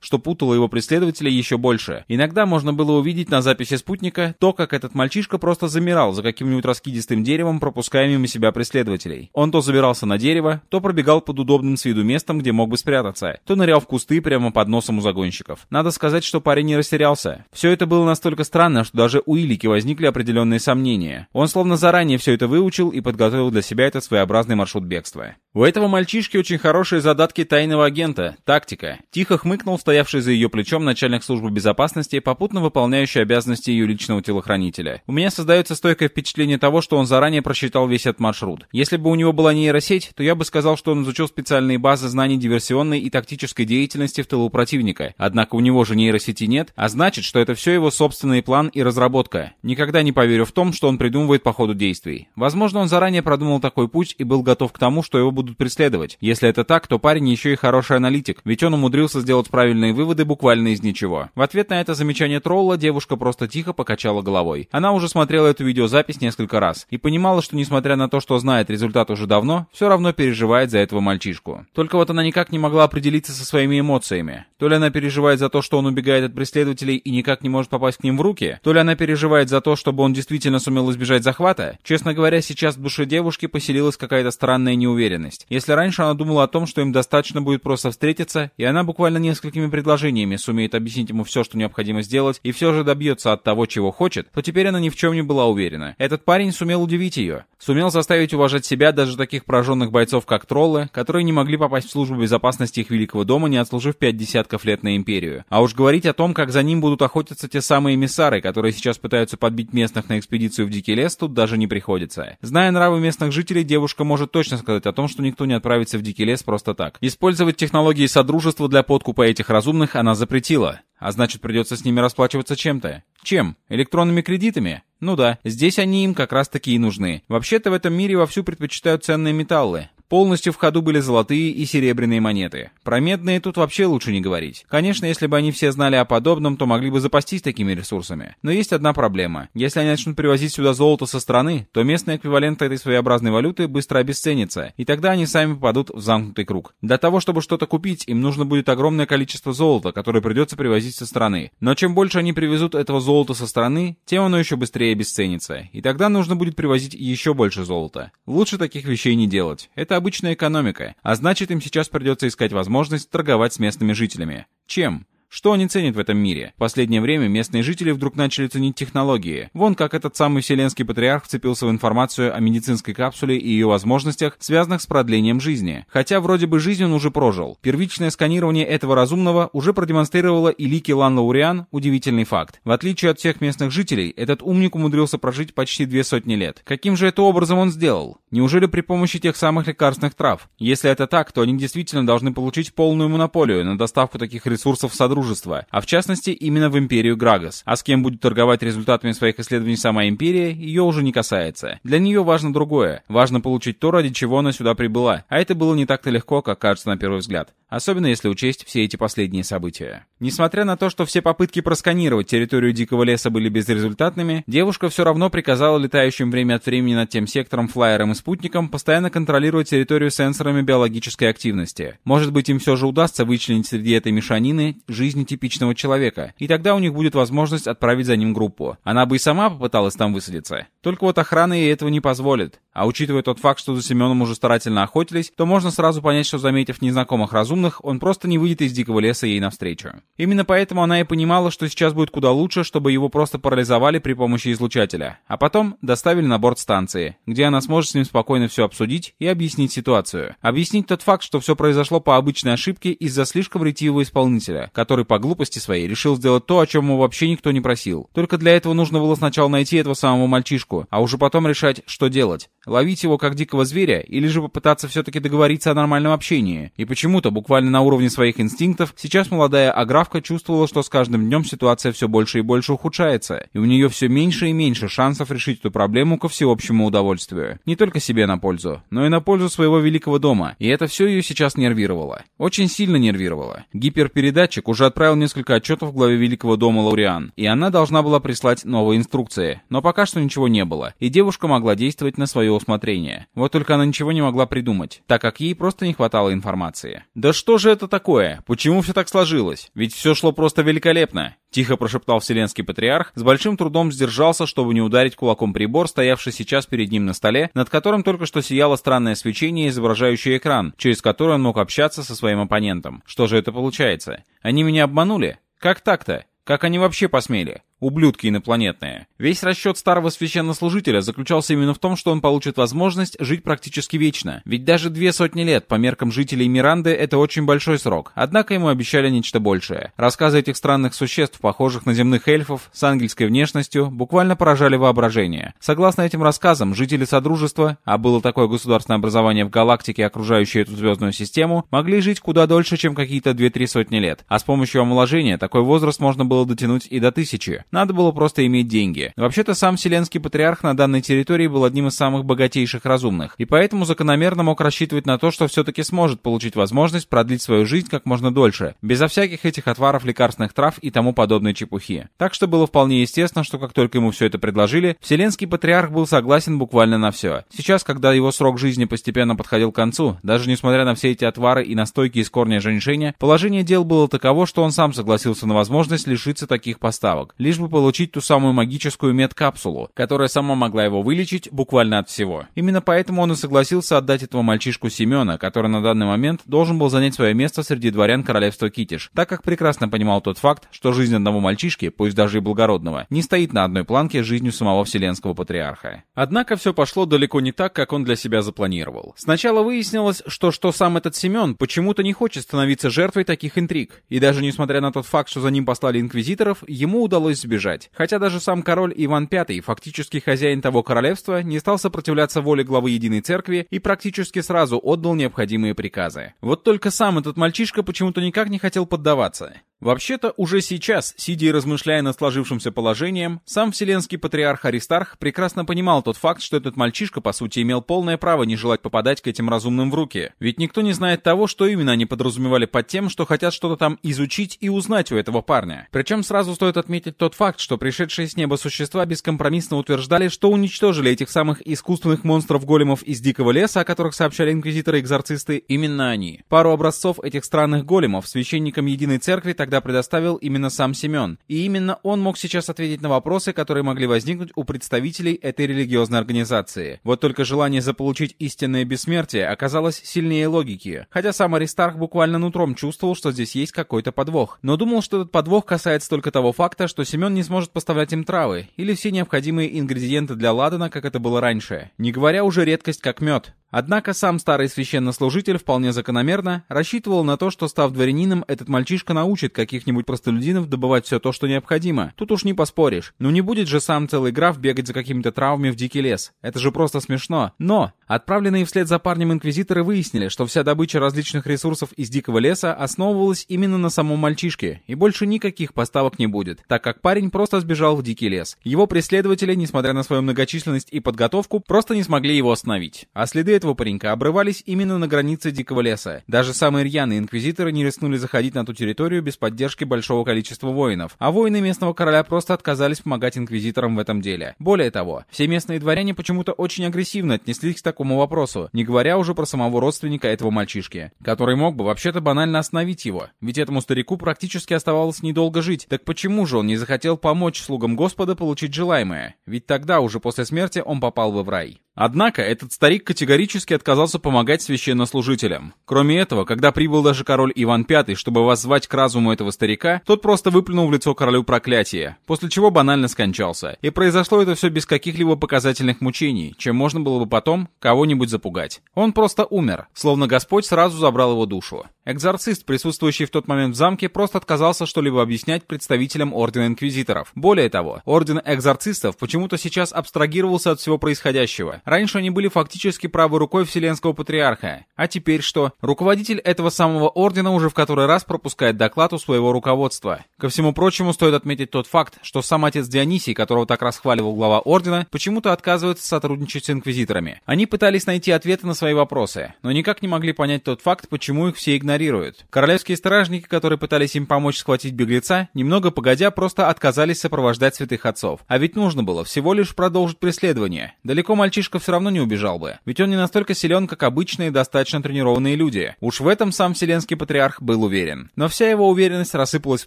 что путало его преследователя еще больше. Иногда можно было увидеть на записи спутника то, как этот мальчишка просто замирал за каким-нибудь раскидистым деревом, пропуская мимо себя преследователей. Он то забирался на дерево, то пробегал под удобным с виду местом, где мог бы спрятаться, то нырял в кусты прямо под носом у загонщиков. Надо сказать, что парень не растерялся. Все это было настолько странно, что даже у Илики возникли определенные сомнения. Он словно заранее все это выучил и подготовил для себя этот своеобразный маршрут бегства. У этого мальчишки очень хорошие задатки тайного агента, тактика. Тихо хмыкнул стоявший за ее плечом начальник службы безопасности, попутно выполняющий обязанности ее личного телохранителя. У меня создается стойкое впечатление того, что он заранее просчитал весь этот маршрут. Если бы у него была нейросеть, то я бы сказал, что он изучил специальные базы знаний диверсионной и тактической деятельности в тылу противника. Однако у него же нейросети нет, а значит, что это все его собственный план и разработка. Никогда не поверю в том, что он придумывает по ходу действий. Возможно, он заранее продумал такой путь и был готов к тому, что его будут преследовать. Если это так, то парень еще и хороший аналитик, ведь он умудрился сделать правильные выводы буквально из ничего. В ответ на это замечание тролла девушка просто тихо покачала головой. Она уже смотрела эту видеозапись несколько раз и понимала, что несмотря на то, что знает результат уже давно, все равно переживает за этого мальчишку. Только вот она никак не могла определиться со своими эмоциями. То ли она переживает за то, что он убегает от преследователей и никак не может попасть к ним в руки, то ли она переживает за то, чтобы он действительно сумел избежать захвата. Честно говоря, сейчас в душе девушки поселилась какая-то странная неуверенность. Если раньше она думала о том, что им достаточно будет просто встретиться, и она буквально несколькими предложениями сумеет объяснить ему все, что необходимо сделать, и все же добьется от того, чего хочет, то теперь она ни в чем не была уверена. Этот парень сумел удивить ее. Сумел заставить уважать себя даже таких пораженных бойцов, как троллы, которые не могли попасть в службу безопасности их великого дома, не отслужив пять десятков лет на империю. А уж говорить о том, как за ним будут охотиться те самые эмиссары, которые сейчас пытаются подбить местных на экспедицию в Дикий лес, тут даже не приходится. Зная нравы местных жителей, девушка может точно сказать о том, что никто не отправится в Дикий лес просто так. Использовать технологии Содружества для подкупа этих разумных она запретила. А значит, придется с ними расплачиваться чем-то. Чем? Электронными кредитами? Ну да, здесь они им как раз таки и нужны. Вообще-то в этом мире вовсю предпочитают ценные металлы. Полностью в ходу были золотые и серебряные монеты. Про медные тут вообще лучше не говорить. Конечно, если бы они все знали о подобном, то могли бы запастись такими ресурсами. Но есть одна проблема. Если они начнут привозить сюда золото со стороны, то местный эквивалент этой своеобразной валюты быстро обесценится, и тогда они сами попадут в замкнутый круг. Для того, чтобы что-то купить, им нужно будет огромное количество золота, которое придется привозить со стороны. Но чем больше они привезут этого золота со стороны, тем оно еще быстрее обесценится. И тогда нужно будет привозить еще больше золота. Лучше таких вещей не делать. Это обычная экономика, а значит им сейчас придется искать возможность торговать с местными жителями. Чем? Что они ценят в этом мире? В последнее время местные жители вдруг начали ценить технологии. Вон как этот самый вселенский патриарх вцепился в информацию о медицинской капсуле и ее возможностях, связанных с продлением жизни. Хотя вроде бы жизнь он уже прожил. Первичное сканирование этого разумного уже продемонстрировало и Лики Лан Лауриан удивительный факт. В отличие от всех местных жителей, этот умник умудрился прожить почти две сотни лет. Каким же это образом он сделал? Неужели при помощи тех самых лекарственных трав? Если это так, то они действительно должны получить полную монополию на доставку таких ресурсов в Содружество Содружества, а в частности именно в империю Грагос. А с кем будет торговать результатами своих исследований сама империя, ее уже не касается. Для нее важно другое. Важно получить то, ради чего она сюда прибыла. А это было не так-то легко, как кажется на первый взгляд. Особенно если учесть все эти последние события. Несмотря на то, что все попытки просканировать территорию Дикого леса были безрезультатными, девушка все равно приказала летающим время от времени над тем сектором, флайером и спутником постоянно контролировать территорию сенсорами биологической активности. Может быть, им все же удастся вычленить среди этой мешанины жизни типичного человека, и тогда у них будет возможность отправить за ним группу. Она бы и сама попыталась там высадиться. Только вот охрана ей этого не позволит. А учитывая тот факт, что за Семеном уже старательно охотились, то можно сразу понять, что заметив незнакомых разумных, он просто не выйдет из дикого леса ей навстречу. Именно поэтому она и понимала, что сейчас будет куда лучше, чтобы его просто парализовали при помощи излучателя, а потом доставили на борт станции, где она сможет с ним спокойно все обсудить и объяснить ситуацию. Объяснить тот факт, что все произошло по обычной ошибке из-за слишком ретивого исполнителя, который по глупости своей решил сделать то, о чем его вообще никто не просил. Только для этого нужно было сначала найти этого самого мальчишку, а уже потом решать, что делать. Ловить его как дикого зверя или же попытаться все-таки договориться о нормальном общении? И почему-то, буквально на уровне своих инстинктов, сейчас молодая аграфка чувствовала, что с каждым днем ситуация все больше и больше ухудшается, и у нее все меньше и меньше шансов решить эту проблему ко всеобщему удовольствию. Не только себе на пользу, но и на пользу своего великого дома, и это все ее сейчас нервировало. Очень сильно нервировало. Гиперпередатчик уже отправил несколько отчетов главе великого дома Лауриан, и она должна была прислать новые инструкции, но пока что ничего не было, и девушка могла действовать на свое усмотрение. Вот только она ничего не могла придумать, так как ей просто не хватало информации. Да что же это такое? Почему все так сложилось? Ведь все шло просто великолепно. Тихо прошептал Вселенский Патриарх, с большим трудом сдержался, чтобы не ударить кулаком прибор, стоявший сейчас перед ним на столе, над которым только что сияло странное свечение, изображающее экран, через который он мог общаться со своим оппонентом. Что же это получается? Они меня обманули? Как так-то? Как они вообще посмели? Ублюдки инопланетные. Весь расчет старого священнослужителя заключался именно в том, что он получит возможность жить практически вечно. Ведь даже две сотни лет по меркам жителей Миранды это очень большой срок. Однако ему обещали нечто большее. Рассказы этих странных существ, похожих на земных эльфов, с ангельской внешностью, буквально поражали воображение. Согласно этим рассказам, жители Содружества, а было такое государственное образование в галактике, окружающей эту звездную систему, могли жить куда дольше, чем какие-то две-три сотни лет. А с помощью омоложения такой возраст можно было дотянуть и до тысячи. Надо было просто иметь деньги. Вообще-то сам Вселенский Патриарх на данной территории был одним из самых богатейших разумных, и поэтому закономерно мог рассчитывать на то, что все-таки сможет получить возможность продлить свою жизнь как можно дольше, безо всяких этих отваров лекарственных трав и тому подобной чепухи. Так что было вполне естественно, что как только ему все это предложили, Вселенский Патриарх был согласен буквально на все. Сейчас, когда его срок жизни постепенно подходил к концу, даже несмотря на все эти отвары и настойки из корня женьшеня, положение дел было таково, что он сам согласился на возможность лишиться таких поставок, лишь бы бы получить ту самую магическую медкапсулу, которая сама могла его вылечить буквально от всего. Именно поэтому он и согласился отдать этого мальчишку Семена, который на данный момент должен был занять свое место среди дворян королевства Китиш, так как прекрасно понимал тот факт, что жизнь одного мальчишки, пусть даже и благородного, не стоит на одной планке с жизнью самого Вселенского Патриарха. Однако все пошло далеко не так, как он для себя запланировал. Сначала выяснилось, что что сам этот Семен почему-то не хочет становиться жертвой таких интриг, и даже несмотря на тот факт, что за ним послали инквизиторов, ему удалось сбежать избежать. Хотя даже сам король Иван V, фактически хозяин того королевства, не стал сопротивляться воле главы Единой Церкви и практически сразу отдал необходимые приказы. Вот только сам этот мальчишка почему-то никак не хотел поддаваться. Вообще-то, уже сейчас, сидя и размышляя над сложившимся положением, сам вселенский патриарх Аристарх прекрасно понимал тот факт, что этот мальчишка, по сути, имел полное право не желать попадать к этим разумным в руки. Ведь никто не знает того, что именно они подразумевали под тем, что хотят что-то там изучить и узнать у этого парня. Причем сразу стоит отметить тот факт, что пришедшие с неба существа бескомпромиссно утверждали, что уничтожили этих самых искусственных монстров-големов из Дикого Леса, о которых сообщали инквизиторы-экзорцисты, именно они. Пару образцов этих странных големов священникам Единой Церкви тогда предоставил именно сам Семен. И именно он мог сейчас ответить на вопросы, которые могли возникнуть у представителей этой религиозной организации. Вот только желание заполучить истинное бессмертие оказалось сильнее логики. Хотя сам Аристарх буквально нутром чувствовал, что здесь есть какой-то подвох. Но думал, что этот подвох касается только того факта, что Семен не сможет поставлять им травы или все необходимые ингредиенты для ладана, как это было раньше. Не говоря уже редкость как мед. Однако сам старый священнослужитель вполне закономерно рассчитывал на то, что став дворянином, этот мальчишка научит каких-нибудь простолюдинов добывать все то, что необходимо. Тут уж не поспоришь. Ну не будет же сам целый граф бегать за какими-то травмами в дикий лес. Это же просто смешно. Но отправленные вслед за парнем инквизиторы выяснили, что вся добыча различных ресурсов из дикого леса основывалась именно на самом мальчишке, и больше никаких поставок не будет, так как парень просто сбежал в дикий лес. Его преследователи, несмотря на свою многочисленность и подготовку, просто не смогли его остановить. А следы этого паренька обрывались именно на границе дикого леса. Даже самые рьяные инквизиторы не рискнули заходить на ту территорию без поддержки большого количества воинов, а воины местного короля просто отказались помогать инквизиторам в этом деле. Более того, все местные дворяне почему-то очень агрессивно отнеслись к такому вопросу, не говоря уже про самого родственника этого мальчишки, который мог бы вообще-то банально остановить его, ведь этому старику практически оставалось недолго жить, так почему же он не захотел помочь слугам Господа получить желаемое? Ведь тогда уже после смерти он попал бы в рай. Однако этот старик категорически отказался помогать священнослужителям. Кроме этого, когда прибыл даже король Иван V, чтобы воззвать к разуму этого старика, тот просто выплюнул в лицо королю проклятие, после чего банально скончался. И произошло это все без каких-либо показательных мучений, чем можно было бы потом кого-нибудь запугать. Он просто умер, словно Господь сразу забрал его душу. Экзорцист, присутствующий в тот момент в замке, просто отказался что-либо объяснять представителям Ордена Инквизиторов. Более того, Орден Экзорцистов почему-то сейчас абстрагировался от всего происходящего Раньше они были фактически правой рукой Вселенского Патриарха. А теперь что? Руководитель этого самого ордена уже в который раз пропускает доклад у своего руководства. Ко всему прочему, стоит отметить тот факт, что сам отец Дионисий, которого так расхваливал глава ордена, почему-то отказывается сотрудничать с инквизиторами. Они пытались найти ответы на свои вопросы, но никак не могли понять тот факт, почему их все игнорируют. Королевские стражники, которые пытались им помочь схватить беглеца, немного погодя просто отказались сопровождать святых отцов. А ведь нужно было всего лишь продолжить преследование. Далеко мальчишка все равно не убежал бы, ведь он не настолько силен, как обычные достаточно тренированные люди. Уж в этом сам Вселенский Патриарх был уверен. Но вся его уверенность рассыпалась в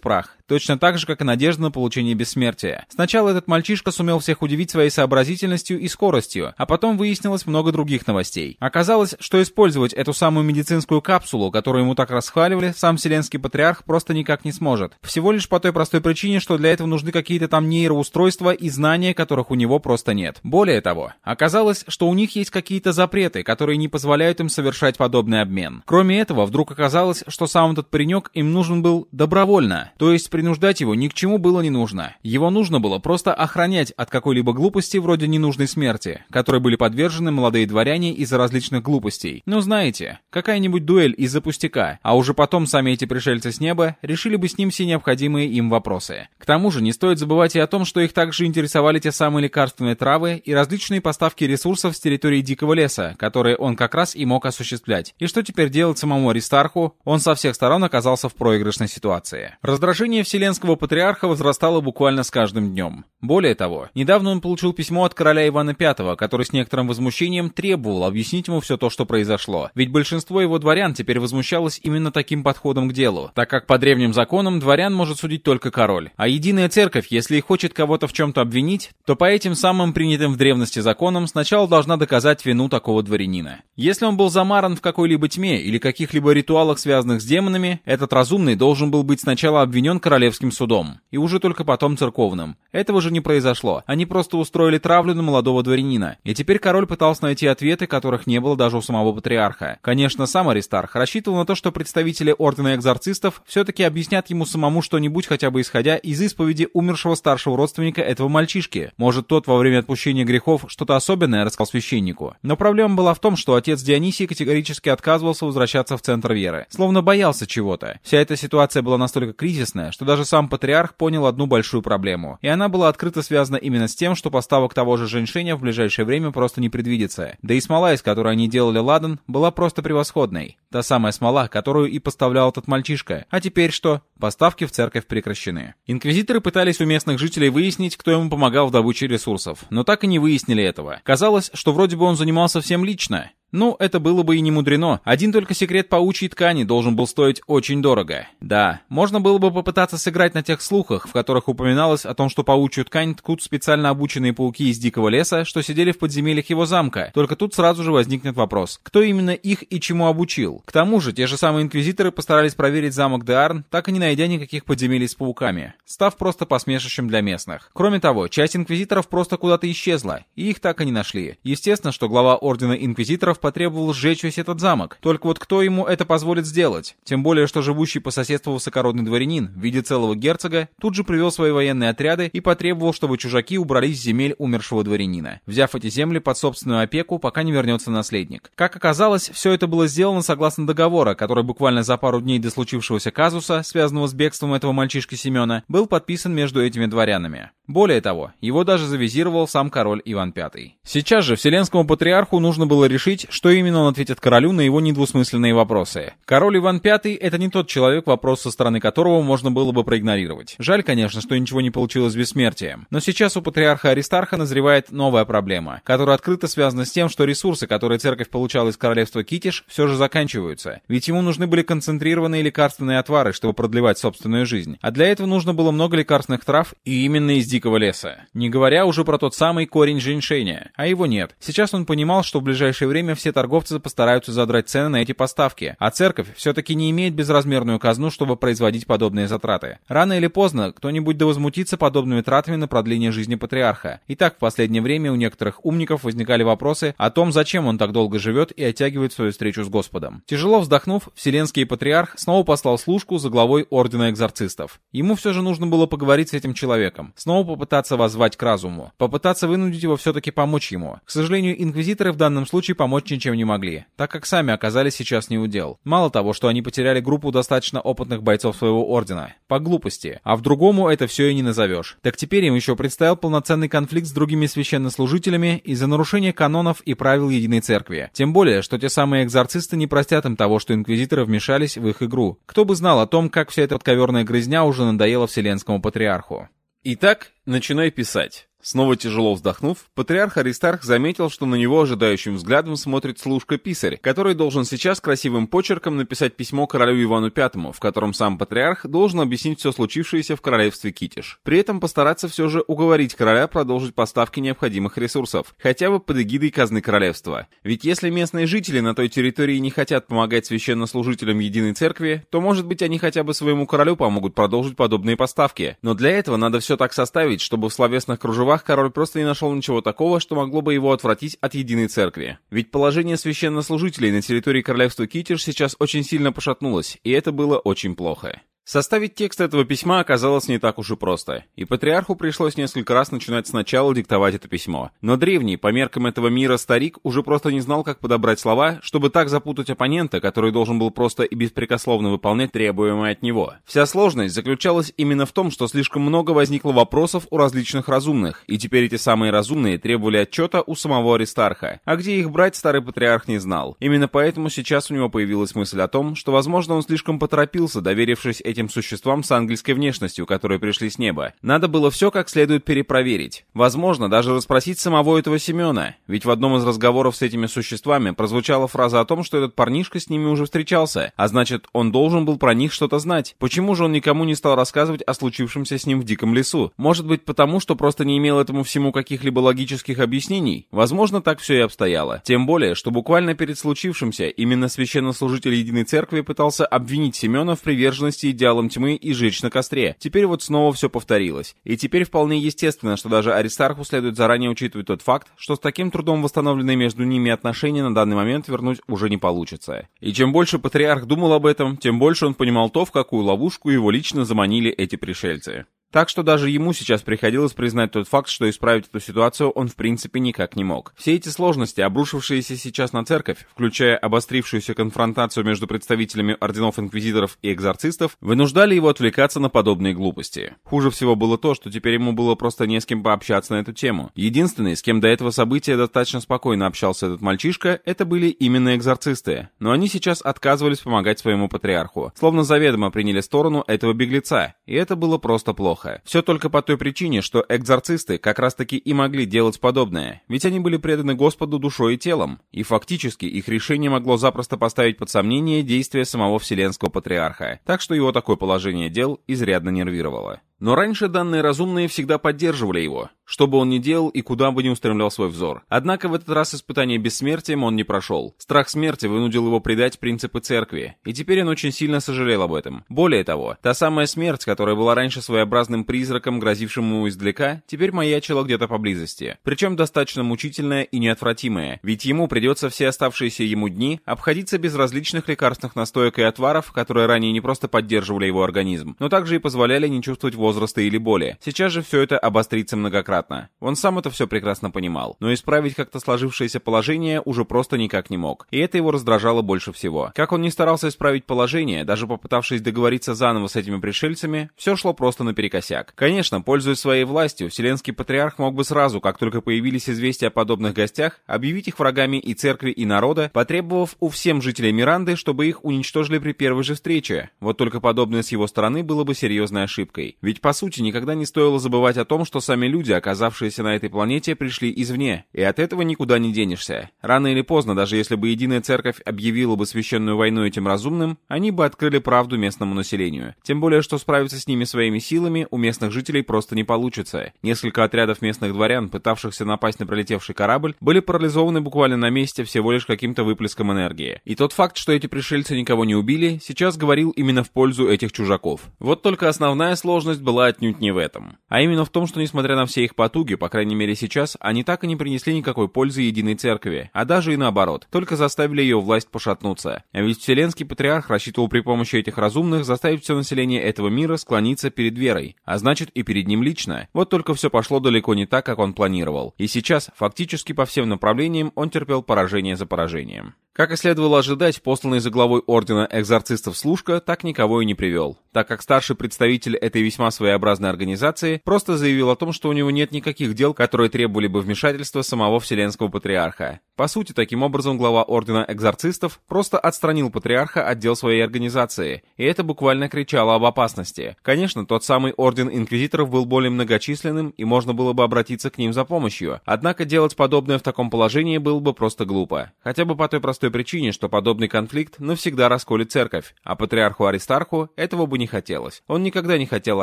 прах. Точно так же, как и надежда на получение бессмертия. Сначала этот мальчишка сумел всех удивить своей сообразительностью и скоростью, а потом выяснилось много других новостей. Оказалось, что использовать эту самую медицинскую капсулу, которую ему так расхваливали, сам Вселенский Патриарх просто никак не сможет. Всего лишь по той простой причине, что для этого нужны какие-то там нейроустройства и знания, которых у него просто нет. Более того, оказалось, что у них есть какие-то запреты, которые не позволяют им совершать подобный обмен. Кроме этого, вдруг оказалось, что сам этот паренек им нужен был добровольно, то есть принуждать его ни к чему было не нужно. Его нужно было просто охранять от какой-либо глупости вроде ненужной смерти, которой были подвержены молодые дворяне из-за различных глупостей. Ну знаете, какая-нибудь дуэль из-за пустяка, а уже потом сами эти пришельцы с неба решили бы с ним все необходимые им вопросы. К тому же не стоит забывать и о том, что их также интересовали те самые лекарственные травы и различные поставки ресурсов с территории Дикого леса, которые он как раз и мог осуществлять. И что теперь делать самому Аристарху? Он со всех сторон оказался в проигрышной ситуации. Раздражение Вселенского Патриарха возрастало буквально с каждым днем. Более того, недавно он получил письмо от короля Ивана V, который с некоторым возмущением требовал объяснить ему все то, что произошло. Ведь большинство его дворян теперь возмущалось именно таким подходом к делу, так как по древним законам дворян может судить только король. А единая церковь, если и хочет кого-то в чем-то обвинить, то по этим самым принятым в древности законам сначала должна доказать вину такого дворянина. Если он был замаран в какой-либо тьме или каких-либо ритуалах, связанных с демонами, этот разумный должен был быть сначала обвинен королевским судом, и уже только потом церковным. Этого же не произошло. Они просто устроили травлю на молодого дворянина. И теперь король пытался найти ответы, которых не было даже у самого патриарха. Конечно, сам Аристарх рассчитывал на то, что представители Ордена Экзорцистов все-таки объяснят ему самому что-нибудь, хотя бы исходя из исповеди умершего старшего родственника этого мальчишки. Может, тот во время отпущения грехов что-то особенное рассказал священнику. Но проблема была в том, что отец Дионисий категорически отказывался возвращаться в центр веры. Словно боялся чего-то. Вся эта ситуация была настолько кризисная, что даже сам патриарх понял одну большую проблему. И она была открыто связана именно с тем, что поставок того же женьшеня в ближайшее время просто не предвидится. Да и смола, из которой они делали ладан, была просто превосходной. Та самая смола, которую и поставлял этот мальчишка. А теперь что? Поставки в церковь прекращены. Инквизиторы пытались у местных жителей выяснить, кто ему помогал в добыче ресурсов, но так и не выяснили этого. Казалось, что вроде бы он занимался всем лично, ну, это было бы и не мудрено. Один только секрет паучьей ткани должен был стоить очень дорого. Да, можно было бы попытаться сыграть на тех слухах, в которых упоминалось о том, что паучью ткань ткут специально обученные пауки из дикого леса, что сидели в подземельях его замка. Только тут сразу же возникнет вопрос, кто именно их и чему обучил? К тому же, те же самые инквизиторы постарались проверить замок Деарн, так и не найдя никаких подземелий с пауками, став просто посмешищем для местных. Кроме того, часть инквизиторов просто куда-то исчезла, и их так и не нашли. Естественно, что глава Ордена Инквизиторов потребовал сжечь весь этот замок. Только вот кто ему это позволит сделать? Тем более, что живущий по соседству высокородный дворянин в виде целого герцога тут же привел свои военные отряды и потребовал, чтобы чужаки убрались с земель умершего дворянина, взяв эти земли под собственную опеку, пока не вернется наследник. Как оказалось, все это было сделано согласно договора, который буквально за пару дней до случившегося казуса, связанного с бегством этого мальчишки Семена, был подписан между этими дворянами. Более того, его даже завизировал сам король Иван V. Сейчас же Вселенскому патриарху нужно было решить, что именно он ответит королю на его недвусмысленные вопросы. Король Иван V — это не тот человек, вопрос со стороны которого можно было бы проигнорировать. Жаль, конечно, что ничего не получилось бессмертием. Но сейчас у патриарха Аристарха назревает новая проблема, которая открыто связана с тем, что ресурсы, которые церковь получала из королевства Китиш, все же заканчиваются. Ведь ему нужны были концентрированные лекарственные отвары, чтобы продлевать собственную жизнь. А для этого нужно было много лекарственных трав, и именно из дикого леса. Не говоря уже про тот самый корень женьшеня. А его нет. Сейчас он понимал, что в ближайшее время все торговцы постараются задрать цены на эти поставки, а церковь все-таки не имеет безразмерную казну, чтобы производить подобные затраты. Рано или поздно кто-нибудь да возмутится подобными тратами на продление жизни патриарха. И так в последнее время у некоторых умников возникали вопросы о том, зачем он так долго живет и оттягивает свою встречу с Господом. Тяжело вздохнув, Вселенский патриарх снова послал служку за главой Ордена Экзорцистов. Ему все же нужно было поговорить с этим человеком, снова попытаться воззвать к разуму, попытаться вынудить его все-таки помочь ему. К сожалению, инквизиторы в данном случае помочь ничем не могли, так как сами оказались сейчас не у дел. Мало того, что они потеряли группу достаточно опытных бойцов своего ордена, по глупости, а в другому это все и не назовешь. Так теперь им еще предстоял полноценный конфликт с другими священнослужителями из-за нарушения канонов и правил Единой Церкви. Тем более, что те самые экзорцисты не простят им того, что инквизиторы вмешались в их игру. Кто бы знал о том, как вся эта подковерная грызня уже надоела Вселенскому Патриарху. Итак, начинай писать. Снова тяжело вздохнув, патриарх Аристарх заметил, что на него ожидающим взглядом смотрит служка-писарь, который должен сейчас красивым почерком написать письмо королю Ивану V, в котором сам патриарх должен объяснить все случившееся в королевстве Китиш. При этом постараться все же уговорить короля продолжить поставки необходимых ресурсов, хотя бы под эгидой казны королевства. Ведь если местные жители на той территории не хотят помогать священнослужителям Единой Церкви, то может быть они хотя бы своему королю помогут продолжить подобные поставки. Но для этого надо все так составить, чтобы в словесных кружевах словах король просто не нашел ничего такого, что могло бы его отвратить от единой церкви. Ведь положение священнослужителей на территории королевства Китиш сейчас очень сильно пошатнулось, и это было очень плохо. Составить текст этого письма оказалось не так уж и просто, и патриарху пришлось несколько раз начинать сначала диктовать это письмо. Но древний, по меркам этого мира старик, уже просто не знал, как подобрать слова, чтобы так запутать оппонента, который должен был просто и беспрекословно выполнять требуемое от него. Вся сложность заключалась именно в том, что слишком много возникло вопросов у различных разумных, и теперь эти самые разумные требовали отчета у самого Аристарха, а где их брать старый патриарх не знал. Именно поэтому сейчас у него появилась мысль о том, что, возможно, он слишком поторопился, доверившись этим этим существам с ангельской внешностью, которые пришли с неба. Надо было все как следует перепроверить. Возможно, даже расспросить самого этого Семена, ведь в одном из разговоров с этими существами прозвучала фраза о том, что этот парнишка с ними уже встречался, а значит, он должен был про них что-то знать. Почему же он никому не стал рассказывать о случившемся с ним в диком лесу? Может быть, потому, что просто не имел этому всему каких-либо логических объяснений? Возможно, так все и обстояло. Тем более, что буквально перед случившимся именно священнослужитель Единой Церкви пытался обвинить Семена в приверженности идеалам идеалом тьмы и жечь на костре. Теперь вот снова все повторилось. И теперь вполне естественно, что даже Аристарху следует заранее учитывать тот факт, что с таким трудом восстановленные между ними отношения на данный момент вернуть уже не получится. И чем больше патриарх думал об этом, тем больше он понимал то, в какую ловушку его лично заманили эти пришельцы. Так что даже ему сейчас приходилось признать тот факт, что исправить эту ситуацию он в принципе никак не мог. Все эти сложности, обрушившиеся сейчас на церковь, включая обострившуюся конфронтацию между представителями орденов инквизиторов и экзорцистов, вынуждали его отвлекаться на подобные глупости. Хуже всего было то, что теперь ему было просто не с кем пообщаться на эту тему. Единственный, с кем до этого события достаточно спокойно общался этот мальчишка, это были именно экзорцисты. Но они сейчас отказывались помогать своему патриарху, словно заведомо приняли сторону этого беглеца, и это было просто плохо плохо. Все только по той причине, что экзорцисты как раз-таки и могли делать подобное, ведь они были преданы Господу душой и телом, и фактически их решение могло запросто поставить под сомнение действия самого Вселенского Патриарха, так что его такое положение дел изрядно нервировало. Но раньше данные разумные всегда поддерживали его, что бы он ни делал и куда бы ни устремлял свой взор. Однако в этот раз испытание бессмертием он не прошел. Страх смерти вынудил его предать принципы церкви, и теперь он очень сильно сожалел об этом. Более того, та самая смерть, которая была раньше своеобразным призраком, грозившим ему издалека, теперь маячила где-то поблизости. Причем достаточно мучительная и неотвратимая, ведь ему придется все оставшиеся ему дни обходиться без различных лекарственных настоек и отваров, которые ранее не просто поддерживали его организм, но также и позволяли не чувствовать возраста или боли. Сейчас же все это обострится многократно. Он сам это все прекрасно понимал, но исправить как-то сложившееся положение уже просто никак не мог. И это его раздражало больше всего. Как он не старался исправить положение, даже попытавшись договориться заново с этими пришельцами, все шло просто наперекосяк. Конечно, пользуясь своей властью, Вселенский Патриарх мог бы сразу, как только появились известия о подобных гостях, объявить их врагами и церкви, и народа, потребовав у всем жителей Миранды, чтобы их уничтожили при первой же встрече. Вот только подобное с его стороны было бы серьезной ошибкой. Ведь по сути никогда не стоило забывать о том, что сами люди, оказавшиеся на этой планете, пришли извне, и от этого никуда не денешься. Рано или поздно, даже если бы Единая Церковь объявила бы священную войну этим разумным, они бы открыли правду местному населению. Тем более, что справиться с ними своими силами у местных жителей просто не получится. Несколько отрядов местных дворян, пытавшихся напасть на пролетевший корабль, были парализованы буквально на месте всего лишь каким-то выплеском энергии. И тот факт, что эти пришельцы никого не убили, сейчас говорил именно в пользу этих чужаков. Вот только основная сложность была отнюдь не в этом. А именно в том, что несмотря на все их потуги, по крайней мере сейчас, они так и не принесли никакой пользы единой церкви, а даже и наоборот, только заставили ее власть пошатнуться. А ведь Вселенский Патриарх рассчитывал при помощи этих разумных заставить все население этого мира склониться перед верой, а значит и перед ним лично. Вот только все пошло далеко не так, как он планировал. И сейчас, фактически по всем направлениям, он терпел поражение за поражением. Как и следовало ожидать, посланный за главой Ордена Экзорцистов Служка так никого и не привел, так как старший представитель этой весьма своеобразной организации просто заявил о том, что у него нет никаких дел, которые требовали бы вмешательства самого Вселенского Патриарха. По сути, таким образом, глава Ордена Экзорцистов просто отстранил Патриарха от дел своей организации, и это буквально кричало об опасности. Конечно, тот самый Орден Инквизиторов был более многочисленным, и можно было бы обратиться к ним за помощью, однако делать подобное в таком положении было бы просто глупо. Хотя бы по той простой той причине, что подобный конфликт навсегда расколет церковь, а патриарху Аристарху этого бы не хотелось. Он никогда не хотел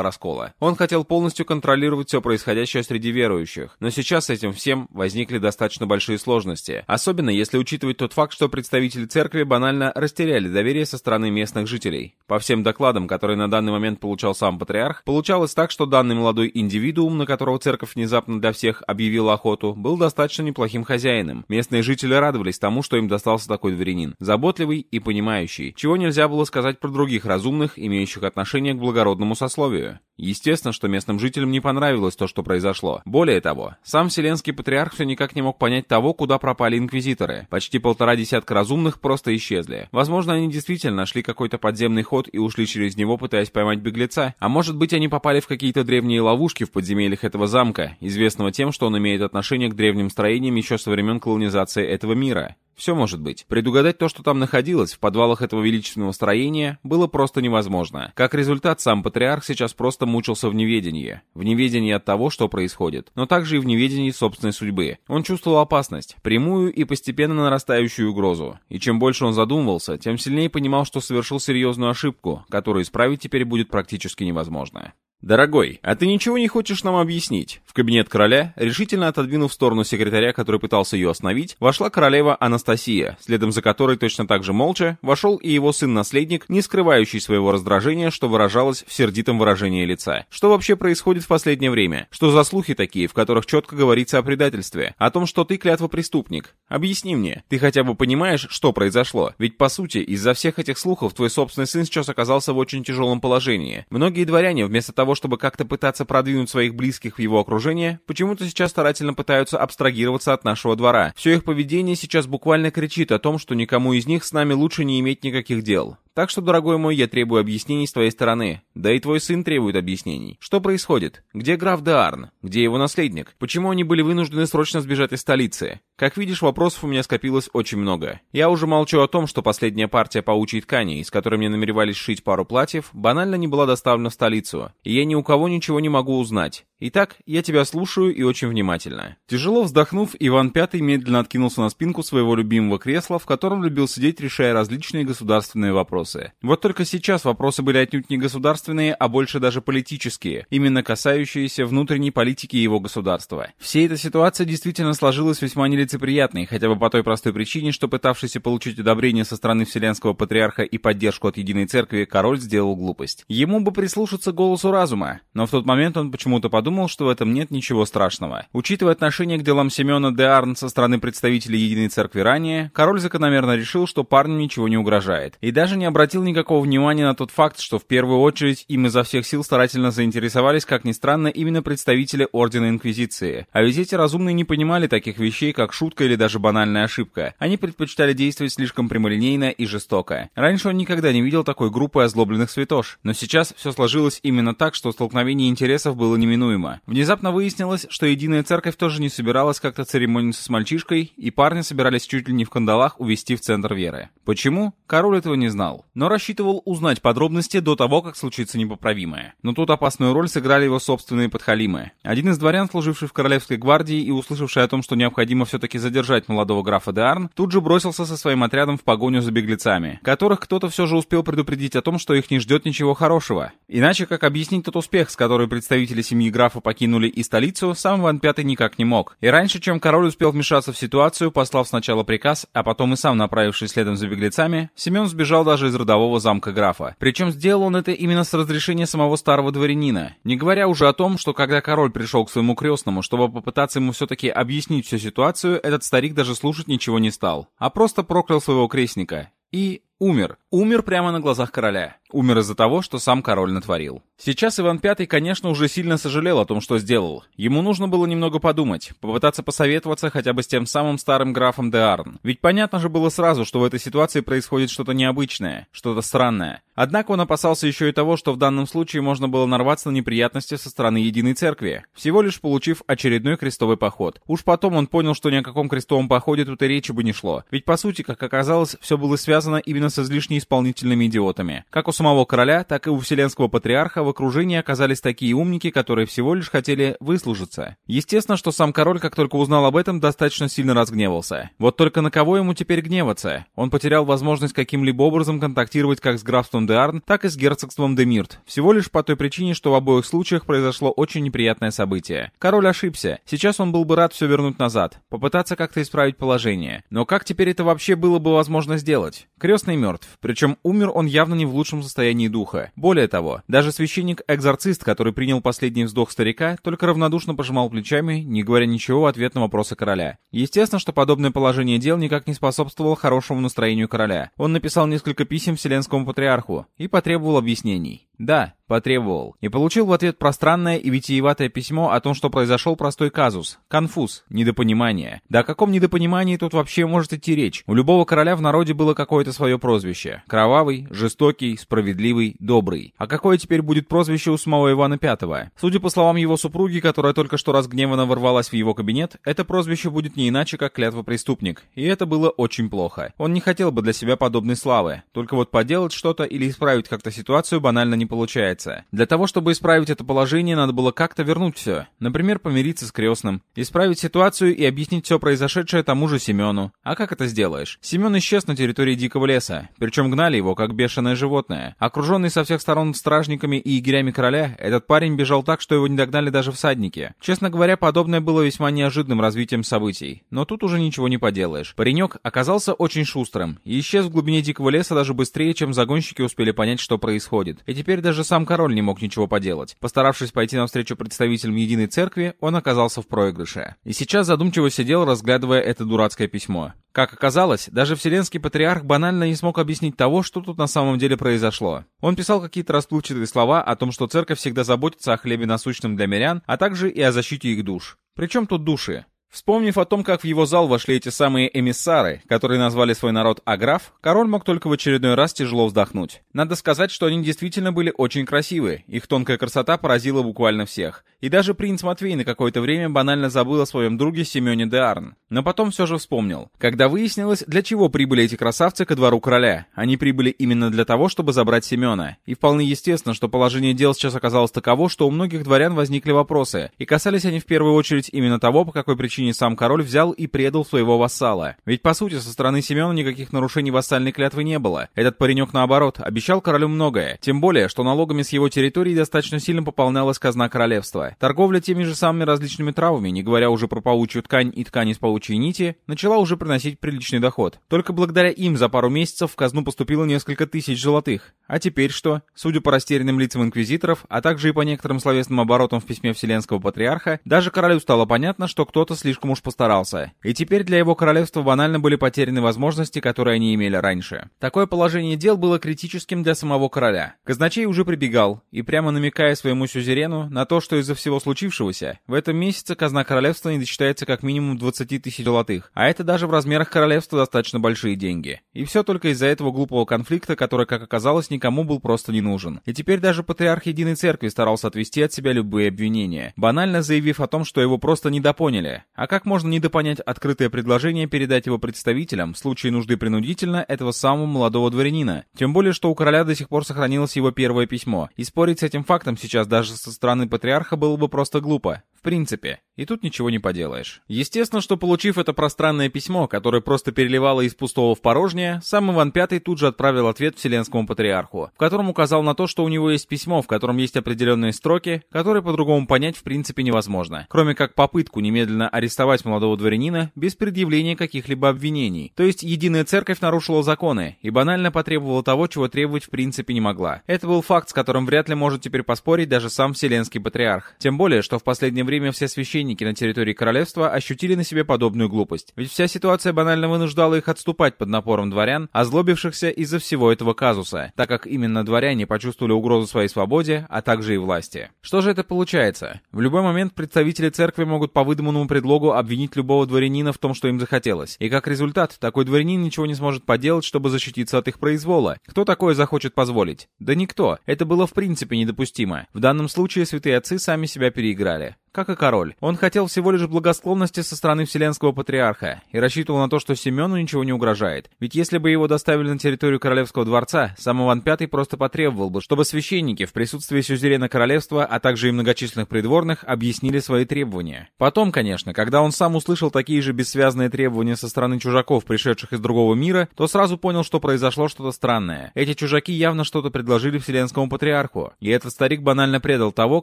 раскола. Он хотел полностью контролировать все происходящее среди верующих. Но сейчас с этим всем возникли достаточно большие сложности. Особенно если учитывать тот факт, что представители церкви банально растеряли доверие со стороны местных жителей. По всем докладам, которые на данный момент получал сам патриарх, получалось так, что данный молодой индивидуум, на которого церковь внезапно для всех объявила охоту, был достаточно неплохим хозяином. Местные жители радовались тому, что им достался такой дворянин, заботливый и понимающий, чего нельзя было сказать про других разумных, имеющих отношение к благородному сословию. Естественно, что местным жителям не понравилось то, что произошло. Более того, сам Вселенский Патриарх все никак не мог понять того, куда пропали инквизиторы. Почти полтора десятка разумных просто исчезли. Возможно, они действительно нашли какой-то подземный ход и ушли через него, пытаясь поймать беглеца. А может быть, они попали в какие-то древние ловушки в подземельях этого замка, известного тем, что он имеет отношение к древним строениям еще со времен колонизации этого мира. Все может быть. Предугадать то, что там находилось в подвалах этого величественного строения, было просто невозможно. Как результат, сам патриарх сейчас просто мучился в неведении. В неведении от того, что происходит, но также и в неведении собственной судьбы. Он чувствовал опасность, прямую и постепенно нарастающую угрозу. И чем больше он задумывался, тем сильнее понимал, что совершил серьезную ошибку, которую исправить теперь будет практически невозможно. «Дорогой, а ты ничего не хочешь нам объяснить?» В кабинет короля, решительно отодвинув в сторону секретаря, который пытался ее остановить, вошла королева Анастасия, следом за которой точно так же молча вошел и его сын-наследник, не скрывающий своего раздражения, что выражалось в сердитом выражении лица. Что вообще происходит в последнее время? Что за слухи такие, в которых четко говорится о предательстве? О том, что ты клятва преступник? Объясни мне, ты хотя бы понимаешь, что произошло? Ведь по сути, из-за всех этих слухов твой собственный сын сейчас оказался в очень тяжелом положении. Многие дворяне вместо того, чтобы как-то пытаться продвинуть своих близких в его окружение, почему-то сейчас старательно пытаются абстрагироваться от нашего двора. Все их поведение сейчас буквально кричит о том, что никому из них с нами лучше не иметь никаких дел. Так что, дорогой мой, я требую объяснений с твоей стороны. Да и твой сын требует объяснений. Что происходит? Где граф де Арн? Где его наследник? Почему они были вынуждены срочно сбежать из столицы? Как видишь, вопросов у меня скопилось очень много. Я уже молчу о том, что последняя партия паучьей ткани, из которой мне намеревались шить пару платьев, банально не была доставлена в столицу. И я ни у кого ничего не могу узнать. Итак, я тебя слушаю и очень внимательно. Тяжело вздохнув, Иван Пятый медленно откинулся на спинку своего любимого кресла, в котором любил сидеть, решая различные государственные вопросы. Вот только сейчас вопросы были отнюдь не государственные, а больше даже политические, именно касающиеся внутренней политики его государства. Вся эта ситуация действительно сложилась весьма нелицеприятной, хотя бы по той простой причине, что пытавшийся получить одобрение со стороны Вселенского Патриарха и поддержку от Единой Церкви, король сделал глупость. Ему бы прислушаться голосу разума, но в тот момент он почему-то подумал, что в этом нет ничего страшного. Учитывая отношение к делам Семена де Арн со стороны представителей Единой Церкви ранее, король закономерно решил, что парню ничего не угрожает. И даже не обратил никакого внимания на тот факт, что в первую очередь им изо всех сил старательно заинтересовались, как ни странно, именно представители Ордена Инквизиции. А ведь эти разумные не понимали таких вещей, как шутка или даже банальная ошибка. Они предпочитали действовать слишком прямолинейно и жестоко. Раньше он никогда не видел такой группы озлобленных святош. Но сейчас все сложилось именно так, что столкновение интересов было неминуемо. Внезапно выяснилось, что Единая Церковь тоже не собиралась как-то церемониться с мальчишкой, и парни собирались чуть ли не в кандалах увести в центр веры. Почему? Король этого не знал. Но рассчитывал узнать подробности до того, как случится непоправимое. Но тут опасную роль сыграли его собственные подхалимы. Один из дворян, служивший в Королевской гвардии и услышавший о том, что необходимо все-таки задержать молодого графа де Арн, тут же бросился со своим отрядом в погоню за беглецами, которых кто-то все же успел предупредить о том, что их не ждет ничего хорошего. Иначе как объяснить тот успех, с которым представители семьи графа покинули и столицу, сам Иван Пятый никак не мог. И раньше, чем король успел вмешаться в ситуацию, послав сначала приказ, а потом и сам направившись следом за беглецами, Семен сбежал даже из родового замка графа. Причем сделал он это именно с разрешения самого старого дворянина, не говоря уже о том, что когда король пришел к своему крестному, чтобы попытаться ему все-таки объяснить всю ситуацию, этот старик даже слушать ничего не стал, а просто проклял своего крестника и умер. Умер прямо на глазах короля. Умер из-за того, что сам король натворил. Сейчас Иван V, конечно, уже сильно сожалел о том, что сделал. Ему нужно было немного подумать, попытаться посоветоваться хотя бы с тем самым старым графом де Арн. Ведь понятно же было сразу, что в этой ситуации происходит что-то необычное, что-то странное. Однако он опасался еще и того, что в данном случае можно было нарваться на неприятности со стороны Единой Церкви, всего лишь получив очередной крестовый поход. Уж потом он понял, что ни о каком крестовом походе тут и речи бы не шло. Ведь по сути, как оказалось, все было связано именно с излишне исполнительными идиотами. Как у самого короля, так и у вселенского патриарха в окружении оказались такие умники, которые всего лишь хотели выслужиться. Естественно, что сам король, как только узнал об этом, достаточно сильно разгневался. Вот только на кого ему теперь гневаться? Он потерял возможность каким-либо образом контактировать как с графством де Арн, так и с герцогством де Мирт. Всего лишь по той причине, что в обоих случаях произошло очень неприятное событие. Король ошибся. Сейчас он был бы рад все вернуть назад, попытаться как-то исправить положение. Но как теперь это вообще было бы возможно сделать? Крестный мертв. Причем умер он явно не в лучшем состоянии духа. Более того, даже священник-экзорцист, который принял последний вздох старика, только равнодушно пожимал плечами, не говоря ничего в ответ на вопросы короля. Естественно, что подобное положение дел никак не способствовало хорошему настроению короля. Он написал несколько писем Вселенскому патриарху и потребовал объяснений. Да, потребовал. И получил в ответ пространное и витиеватое письмо о том, что произошел простой казус. Конфуз. Недопонимание. Да о каком недопонимании тут вообще может идти речь? У любого короля в народе было какое-то свое прозвище. Кровавый, жестокий, справедливый, добрый. А какое теперь будет прозвище у самого Ивана Пятого? Судя по словам его супруги, которая только что разгневанно ворвалась в его кабинет, это прозвище будет не иначе, как клятва преступник. И это было очень плохо. Он не хотел бы для себя подобной славы. Только вот поделать что-то или исправить как-то ситуацию банально не получается. Для того, чтобы исправить это положение, надо было как-то вернуть все. Например, помириться с крестным, исправить ситуацию и объяснить все произошедшее тому же Семену. А как это сделаешь? Семен исчез на территории Дикого леса, причем гнали его как бешеное животное. Окруженный со всех сторон стражниками и егерями короля, этот парень бежал так, что его не догнали даже всадники. Честно говоря, подобное было весьма неожиданным развитием событий. Но тут уже ничего не поделаешь. Паренек оказался очень шустрым и исчез в глубине Дикого леса даже быстрее, чем загонщики успели понять, что происходит. И теперь Теперь даже сам король не мог ничего поделать. Постаравшись пойти навстречу представителям Единой Церкви, он оказался в проигрыше. И сейчас задумчиво сидел, разглядывая это дурацкое письмо. Как оказалось, даже Вселенский Патриарх банально не смог объяснить того, что тут на самом деле произошло. Он писал какие-то расплывчатые слова о том, что церковь всегда заботится о хлебе насущном для мирян, а также и о защите их душ. Причем тут души? Вспомнив о том, как в его зал вошли эти самые эмиссары, которые назвали свой народ Аграф, король мог только в очередной раз тяжело вздохнуть. Надо сказать, что они действительно были очень красивы, их тонкая красота поразила буквально всех. И даже принц Матвей на какое-то время банально забыл о своем друге Семене де Арн. Но потом все же вспомнил. Когда выяснилось, для чего прибыли эти красавцы ко двору короля, они прибыли именно для того, чтобы забрать Семена. И вполне естественно, что положение дел сейчас оказалось таково, что у многих дворян возникли вопросы, и касались они в первую очередь именно того, по какой причине причине сам король взял и предал своего вассала. Ведь по сути со стороны Семена никаких нарушений вассальной клятвы не было. Этот паренек наоборот обещал королю многое. Тем более, что налогами с его территории достаточно сильно пополнялась казна королевства. Торговля теми же самыми различными травами, не говоря уже про паучью ткань и ткани из паучьей нити, начала уже приносить приличный доход. Только благодаря им за пару месяцев в казну поступило несколько тысяч золотых. А теперь что? Судя по растерянным лицам инквизиторов, а также и по некоторым словесным оборотам в письме Вселенского Патриарха, даже королю стало понятно, что кто-то слишком уж постарался. И теперь для его королевства банально были потеряны возможности, которые они имели раньше. Такое положение дел было критическим для самого короля. Казначей уже прибегал, и прямо намекая своему сюзерену на то, что из-за всего случившегося, в этом месяце казна королевства не досчитается как минимум 20 тысяч золотых, а это даже в размерах королевства достаточно большие деньги. И все только из-за этого глупого конфликта, который, как оказалось, никому был просто не нужен. И теперь даже патриарх Единой Церкви старался отвести от себя любые обвинения, банально заявив о том, что его просто недопоняли, А как можно недопонять открытое предложение передать его представителям в случае нужды принудительно этого самого молодого дворянина? Тем более, что у короля до сих пор сохранилось его первое письмо, и спорить с этим фактом сейчас даже со стороны патриарха было бы просто глупо. Принципе. И тут ничего не поделаешь. Естественно, что получив это пространное письмо, которое просто переливало из пустого в порожнее, сам Иван Пятый тут же отправил ответ Вселенскому Патриарху, в котором указал на то, что у него есть письмо, в котором есть определенные строки, которые по-другому понять в принципе невозможно, кроме как попытку немедленно арестовать молодого дворянина без предъявления каких-либо обвинений. То есть Единая Церковь нарушила законы и банально потребовала того, чего требовать в принципе не могла. Это был факт, с которым вряд ли может теперь поспорить даже сам Вселенский Патриарх. Тем более, что в последнее время все священники на территории королевства ощутили на себе подобную глупость. Ведь вся ситуация банально вынуждала их отступать под напором дворян, озлобившихся из-за всего этого казуса, так как именно дворяне почувствовали угрозу своей свободе, а также и власти. Что же это получается? В любой момент представители церкви могут по выдуманному предлогу обвинить любого дворянина в том, что им захотелось. И как результат, такой дворянин ничего не сможет поделать, чтобы защититься от их произвола. Кто такое захочет позволить? Да никто. Это было в принципе недопустимо. В данном случае святые отцы сами себя переиграли как и король. Он хотел всего лишь благосклонности со стороны Вселенского Патриарха и рассчитывал на то, что Семену ничего не угрожает. Ведь если бы его доставили на территорию Королевского дворца, сам Иван Пятый просто потребовал бы, чтобы священники в присутствии сюзерена королевства, а также и многочисленных придворных, объяснили свои требования. Потом, конечно, когда он сам услышал такие же бессвязные требования со стороны чужаков, пришедших из другого мира, то сразу понял, что произошло что-то странное. Эти чужаки явно что-то предложили Вселенскому Патриарху, и этот старик банально предал того,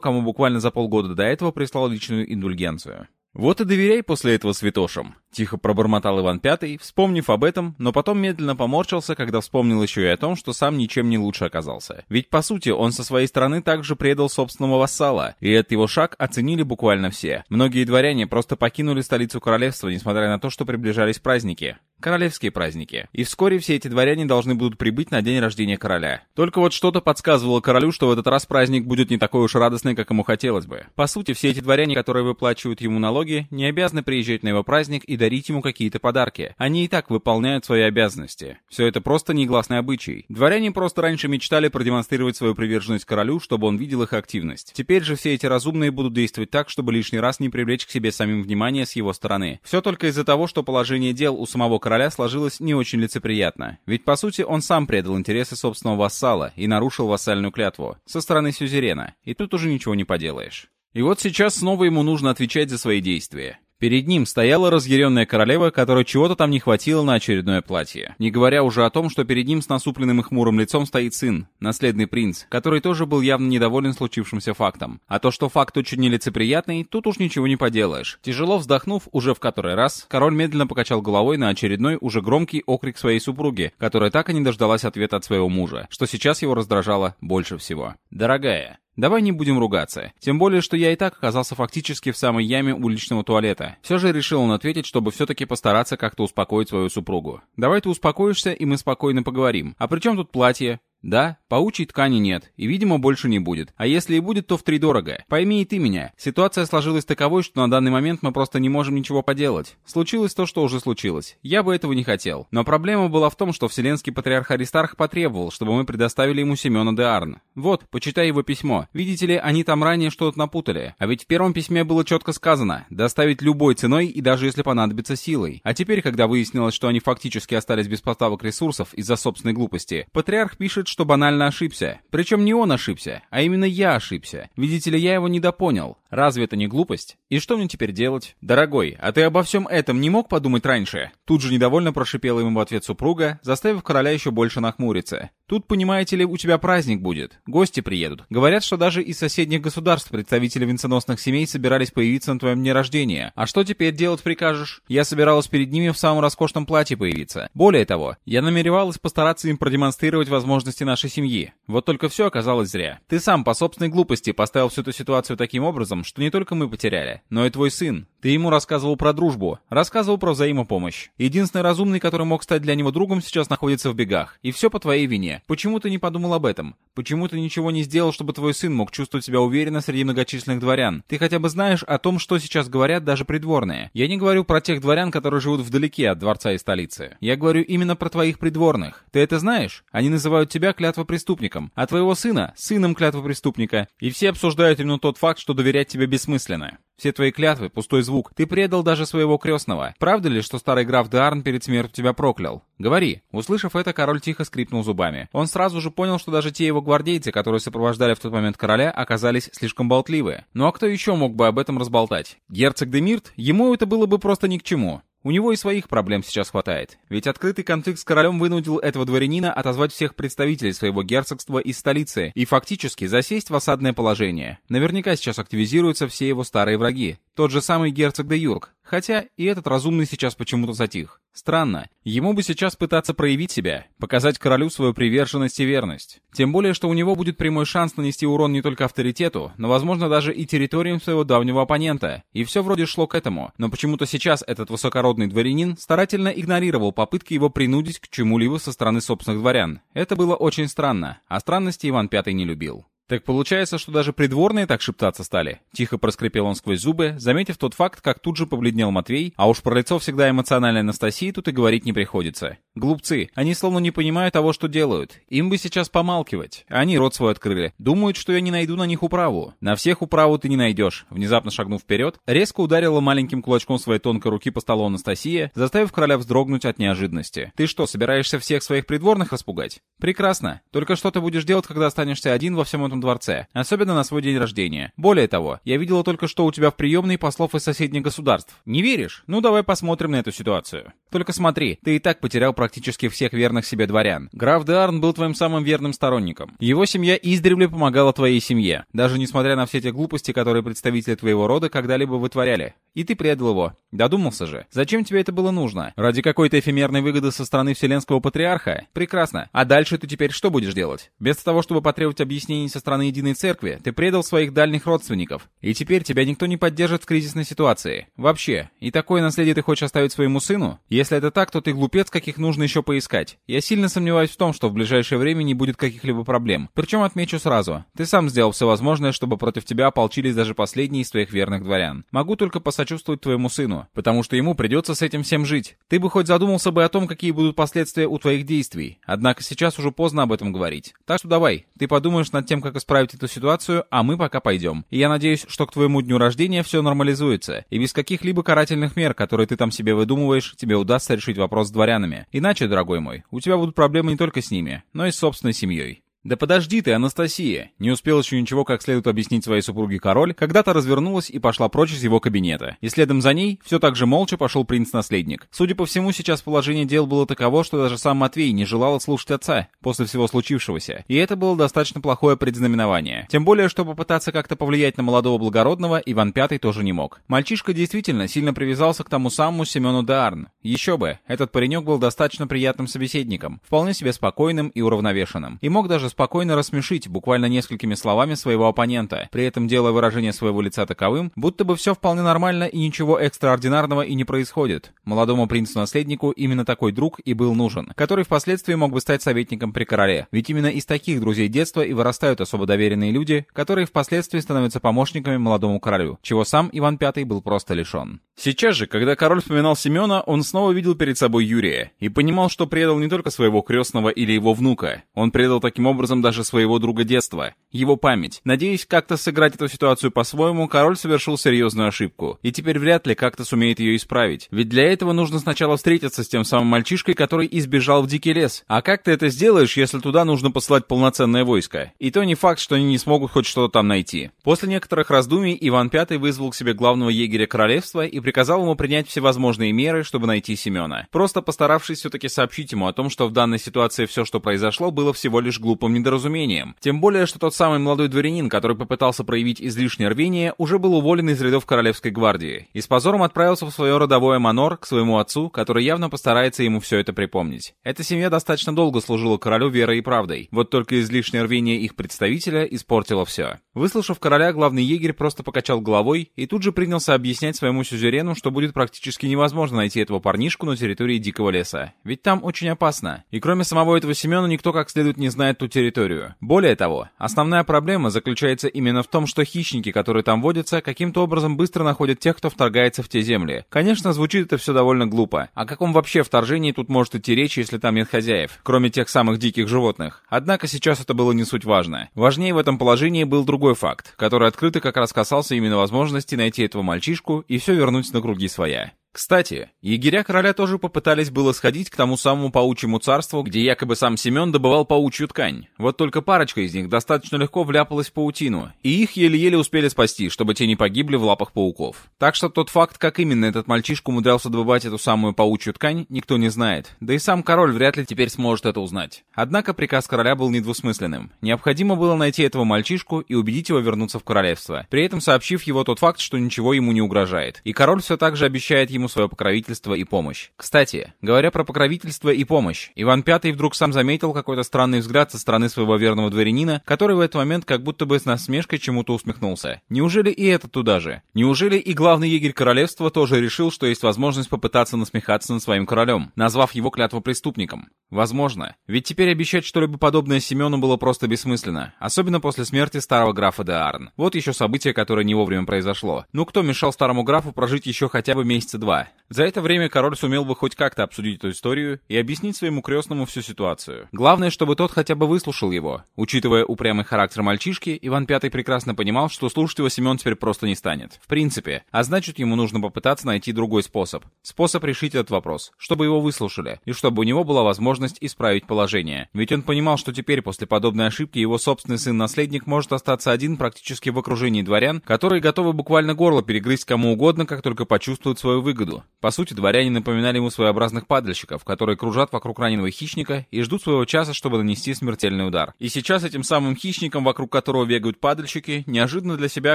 кому буквально за полгода до этого прислал личную индульгенцию. «Вот и доверяй после этого святошам», — тихо пробормотал Иван Пятый, вспомнив об этом, но потом медленно поморщился, когда вспомнил еще и о том, что сам ничем не лучше оказался. Ведь, по сути, он со своей стороны также предал собственного вассала, и этот его шаг оценили буквально все. Многие дворяне просто покинули столицу королевства, несмотря на то, что приближались праздники королевские праздники. И вскоре все эти дворяне должны будут прибыть на день рождения короля. Только вот что-то подсказывало королю, что в этот раз праздник будет не такой уж радостный, как ему хотелось бы. По сути, все эти дворяне, которые выплачивают ему налоги, не обязаны приезжать на его праздник и дарить ему какие-то подарки. Они и так выполняют свои обязанности. Все это просто негласный обычай. Дворяне просто раньше мечтали продемонстрировать свою приверженность королю, чтобы он видел их активность. Теперь же все эти разумные будут действовать так, чтобы лишний раз не привлечь к себе самим внимание с его стороны. Все только из-за того, что положение дел у самого короля сложилось не очень лицеприятно. Ведь, по сути, он сам предал интересы собственного вассала и нарушил вассальную клятву со стороны сюзерена. И тут уже ничего не поделаешь. И вот сейчас снова ему нужно отвечать за свои действия. Перед ним стояла разъяренная королева, которой чего-то там не хватило на очередное платье. Не говоря уже о том, что перед ним с насупленным и хмурым лицом стоит сын, наследный принц, который тоже был явно недоволен случившимся фактом. А то, что факт очень нелицеприятный, тут уж ничего не поделаешь. Тяжело вздохнув уже в который раз, король медленно покачал головой на очередной уже громкий окрик своей супруги, которая так и не дождалась ответа от своего мужа, что сейчас его раздражало больше всего. «Дорогая, Давай не будем ругаться. Тем более, что я и так оказался фактически в самой яме уличного туалета. Все же решил он ответить, чтобы все-таки постараться как-то успокоить свою супругу. Давай ты успокоишься, и мы спокойно поговорим. А при чем тут платье? Да, паучьей ткани нет, и, видимо, больше не будет. А если и будет, то втридорого. Пойми и ты меня. Ситуация сложилась таковой, что на данный момент мы просто не можем ничего поделать. Случилось то, что уже случилось. Я бы этого не хотел. Но проблема была в том, что Вселенский Патриарх Аристарх потребовал, чтобы мы предоставили ему Семена де Арн. Вот, почитай его письмо. Видите ли, они там ранее что-то напутали. А ведь в первом письме было четко сказано, доставить любой ценой и даже если понадобится силой. А теперь, когда выяснилось, что они фактически остались без поставок ресурсов из-за собственной глупости, Патриарх пишет, что банально ошибся. Причем не он ошибся, а именно я ошибся. Видите ли, я его недопонял. Разве это не глупость? И что мне теперь делать? Дорогой, а ты обо всем этом не мог подумать раньше? Тут же недовольно прошипела ему в ответ супруга, заставив короля еще больше нахмуриться. Тут, понимаете ли, у тебя праздник будет. Гости приедут. Говорят, что даже из соседних государств представители венценосных семей собирались появиться на твоем дне рождения. А что теперь делать прикажешь? Я собиралась перед ними в самом роскошном платье появиться. Более того, я намеревалась постараться им продемонстрировать возможности нашей семьи. Вот только все оказалось зря. Ты сам по собственной глупости поставил всю эту ситуацию таким образом, что не только мы потеряли, но и твой сын. Ты ему рассказывал про дружбу, рассказывал про взаимопомощь. Единственный разумный, который мог стать для него другом, сейчас находится в бегах. И все по твоей вине. Почему ты не подумал об этом? Почему ты ничего не сделал, чтобы твой сын мог чувствовать себя уверенно среди многочисленных дворян? Ты хотя бы знаешь о том, что сейчас говорят даже придворные. Я не говорю про тех дворян, которые живут вдалеке от дворца и столицы. Я говорю именно про твоих придворных. Ты это знаешь? Они называют тебя клятвопреступником, а твоего сына — сыном клятвопреступника. И все обсуждают именно тот факт, что доверять тебе бессмысленно. Все твои клятвы — пустой звук звук. Ты предал даже своего крестного. Правда ли, что старый граф Дарн перед смертью тебя проклял? Говори. Услышав это, король тихо скрипнул зубами. Он сразу же понял, что даже те его гвардейцы, которые сопровождали в тот момент короля, оказались слишком болтливы. Ну а кто еще мог бы об этом разболтать? Герцог Демирт? Ему это было бы просто ни к чему. У него и своих проблем сейчас хватает. Ведь открытый конфликт с королем вынудил этого дворянина отозвать всех представителей своего герцогства из столицы и фактически засесть в осадное положение. Наверняка сейчас активизируются все его старые враги. Тот же самый герцог де Юрк. Хотя и этот разумный сейчас почему-то затих. Странно. Ему бы сейчас пытаться проявить себя, показать королю свою приверженность и верность. Тем более, что у него будет прямой шанс нанести урон не только авторитету, но, возможно, даже и территориям своего давнего оппонента. И все вроде шло к этому. Но почему-то сейчас этот высокородный дворянин старательно игнорировал попытки его принудить к чему-либо со стороны собственных дворян. Это было очень странно, а странности Иван Пятый не любил. «Так получается, что даже придворные так шептаться стали?» Тихо проскрипел он сквозь зубы, заметив тот факт, как тут же побледнел Матвей, а уж про лицо всегда эмоциональной Анастасии тут и говорить не приходится. Глупцы, они словно не понимают того, что делают. Им бы сейчас помалкивать. Они рот свой открыли. Думают, что я не найду на них управу. На всех управу ты не найдешь. Внезапно шагнув вперед, резко ударила маленьким кулачком своей тонкой руки по столу Анастасия, заставив короля вздрогнуть от неожиданности. «Ты что, собираешься всех своих придворных распугать?» «Прекрасно. Только что ты будешь делать, когда останешься один во всем этом дворце, особенно на свой день рождения. Более того, я видела только что у тебя в приемной послов из соседних государств. Не веришь? Ну давай посмотрим на эту ситуацию. Только смотри, ты и так потерял практически всех верных себе дворян. Граф Деарн был твоим самым верным сторонником. Его семья издревле помогала твоей семье, даже несмотря на все те глупости, которые представители твоего рода когда-либо вытворяли. И ты предал его. Додумался же. Зачем тебе это было нужно? Ради какой-то эфемерной выгоды со стороны Вселенского Патриарха? Прекрасно. А дальше ты теперь что будешь делать? Вместо того, чтобы потребовать объяснений со стороны Единой Церкви, ты предал своих дальних родственников. И теперь тебя никто не поддержит в кризисной ситуации. Вообще. И такое наследие ты хочешь оставить своему сыну? Если это так, то ты глупец, каких нужно еще поискать. Я сильно сомневаюсь в том, что в ближайшее время не будет каких-либо проблем. Причем отмечу сразу. Ты сам сделал все возможное, чтобы против тебя ополчились даже последние из твоих верных дворян. Могу только посочувствовать твоему сыну, потому что ему придется с этим всем жить. Ты бы хоть задумался бы о том, какие будут последствия у твоих действий. Однако сейчас уже поздно об этом говорить. Так что давай, ты подумаешь над тем, как исправить эту ситуацию, а мы пока пойдем. И я надеюсь, что к твоему дню рождения все нормализуется, и без каких-либо карательных мер, которые ты там себе выдумываешь, тебе удастся решить вопрос с дворянами. Иначе, дорогой мой, у тебя будут проблемы не только с ними, но и с собственной семьей. «Да подожди ты, Анастасия!» Не успел еще ничего как следует объяснить своей супруге король, когда-то развернулась и пошла прочь из его кабинета. И следом за ней все так же молча пошел принц-наследник. Судя по всему, сейчас положение дел было таково, что даже сам Матвей не желал слушать отца после всего случившегося. И это было достаточно плохое предзнаменование. Тем более, что попытаться как-то повлиять на молодого благородного, Иван Пятый тоже не мог. Мальчишка действительно сильно привязался к тому самому Семену Д'Арн. Еще бы, этот паренек был достаточно приятным собеседником, вполне себе спокойным и уравновешенным. И мог даже спокойно рассмешить буквально несколькими словами своего оппонента, при этом делая выражение своего лица таковым, будто бы все вполне нормально и ничего экстраординарного и не происходит. Молодому принцу-наследнику именно такой друг и был нужен, который впоследствии мог бы стать советником при короле. Ведь именно из таких друзей детства и вырастают особо доверенные люди, которые впоследствии становятся помощниками молодому королю, чего сам Иван V был просто лишен. Сейчас же, когда король вспоминал Семена, он снова видел перед собой Юрия и понимал, что предал не только своего крестного или его внука, он предал таким образом образом даже своего друга детства, его память. Надеясь как-то сыграть эту ситуацию по-своему, король совершил серьезную ошибку, и теперь вряд ли как-то сумеет ее исправить. Ведь для этого нужно сначала встретиться с тем самым мальчишкой, который избежал в дикий лес. А как ты это сделаешь, если туда нужно послать полноценное войско? И то не факт, что они не смогут хоть что-то там найти. После некоторых раздумий Иван V вызвал к себе главного егеря королевства и приказал ему принять всевозможные меры, чтобы найти Семена. Просто постаравшись все-таки сообщить ему о том, что в данной ситуации все, что произошло, было всего лишь глупым недоразумением. Тем более, что тот самый молодой дворянин, который попытался проявить излишнее рвение, уже был уволен из рядов Королевской гвардии и с позором отправился в свое родовое Манор к своему отцу, который явно постарается ему все это припомнить. Эта семья достаточно долго служила королю верой и правдой, вот только излишнее рвение их представителя испортило все. Выслушав короля, главный егерь просто покачал головой и тут же принялся объяснять своему сюзерену, что будет практически невозможно найти этого парнишку на территории Дикого леса. Ведь там очень опасно. И кроме самого этого Семена никто как следует не знает ту территорию. Более того, основная проблема заключается именно в том, что хищники, которые там водятся, каким-то образом быстро находят тех, кто вторгается в те земли. Конечно, звучит это все довольно глупо. О каком вообще вторжении тут может идти речь, если там нет хозяев, кроме тех самых диких животных? Однако сейчас это было не суть важно. Важнее в этом положении был другой факт, который открыто как раз касался именно возможности найти этого мальчишку и все вернуть на круги своя. Кстати, егеря короля тоже попытались было сходить к тому самому паучьему царству, где якобы сам Семен добывал паучью ткань. Вот только парочка из них достаточно легко вляпалась в паутину, и их еле-еле успели спасти, чтобы те не погибли в лапах пауков. Так что тот факт, как именно этот мальчишка умудрялся добывать эту самую паучью ткань, никто не знает. Да и сам король вряд ли теперь сможет это узнать. Однако приказ короля был недвусмысленным. Необходимо было найти этого мальчишку и убедить его вернуться в королевство, при этом сообщив его тот факт, что ничего ему не угрожает. И король все так же обещает ему ему свое покровительство и помощь. Кстати, говоря про покровительство и помощь, Иван V вдруг сам заметил какой-то странный взгляд со стороны своего верного дворянина, который в этот момент как будто бы с насмешкой чему-то усмехнулся. Неужели и этот туда же? Неужели и главный егерь королевства тоже решил, что есть возможность попытаться насмехаться над своим королем, назвав его клятву преступником? Возможно. Ведь теперь обещать что-либо подобное Семену было просто бессмысленно, особенно после смерти старого графа де Арн. Вот еще событие, которое не вовремя произошло. Ну кто мешал старому графу прожить еще хотя бы месяца два? Два. За это время король сумел бы хоть как-то обсудить эту историю и объяснить своему крестному всю ситуацию. Главное, чтобы тот хотя бы выслушал его. Учитывая упрямый характер мальчишки, Иван Пятый прекрасно понимал, что слушать его Семен теперь просто не станет. В принципе. А значит, ему нужно попытаться найти другой способ. Способ решить этот вопрос, чтобы его выслушали, и чтобы у него была возможность исправить положение. Ведь он понимал, что теперь после подобной ошибки его собственный сын-наследник может остаться один практически в окружении дворян, которые готовы буквально горло перегрызть кому угодно, как только почувствуют свою выгоду выгоду. По сути, дворяне напоминали ему своеобразных падальщиков, которые кружат вокруг раненого хищника и ждут своего часа, чтобы нанести смертельный удар. И сейчас этим самым хищником, вокруг которого бегают падальщики, неожиданно для себя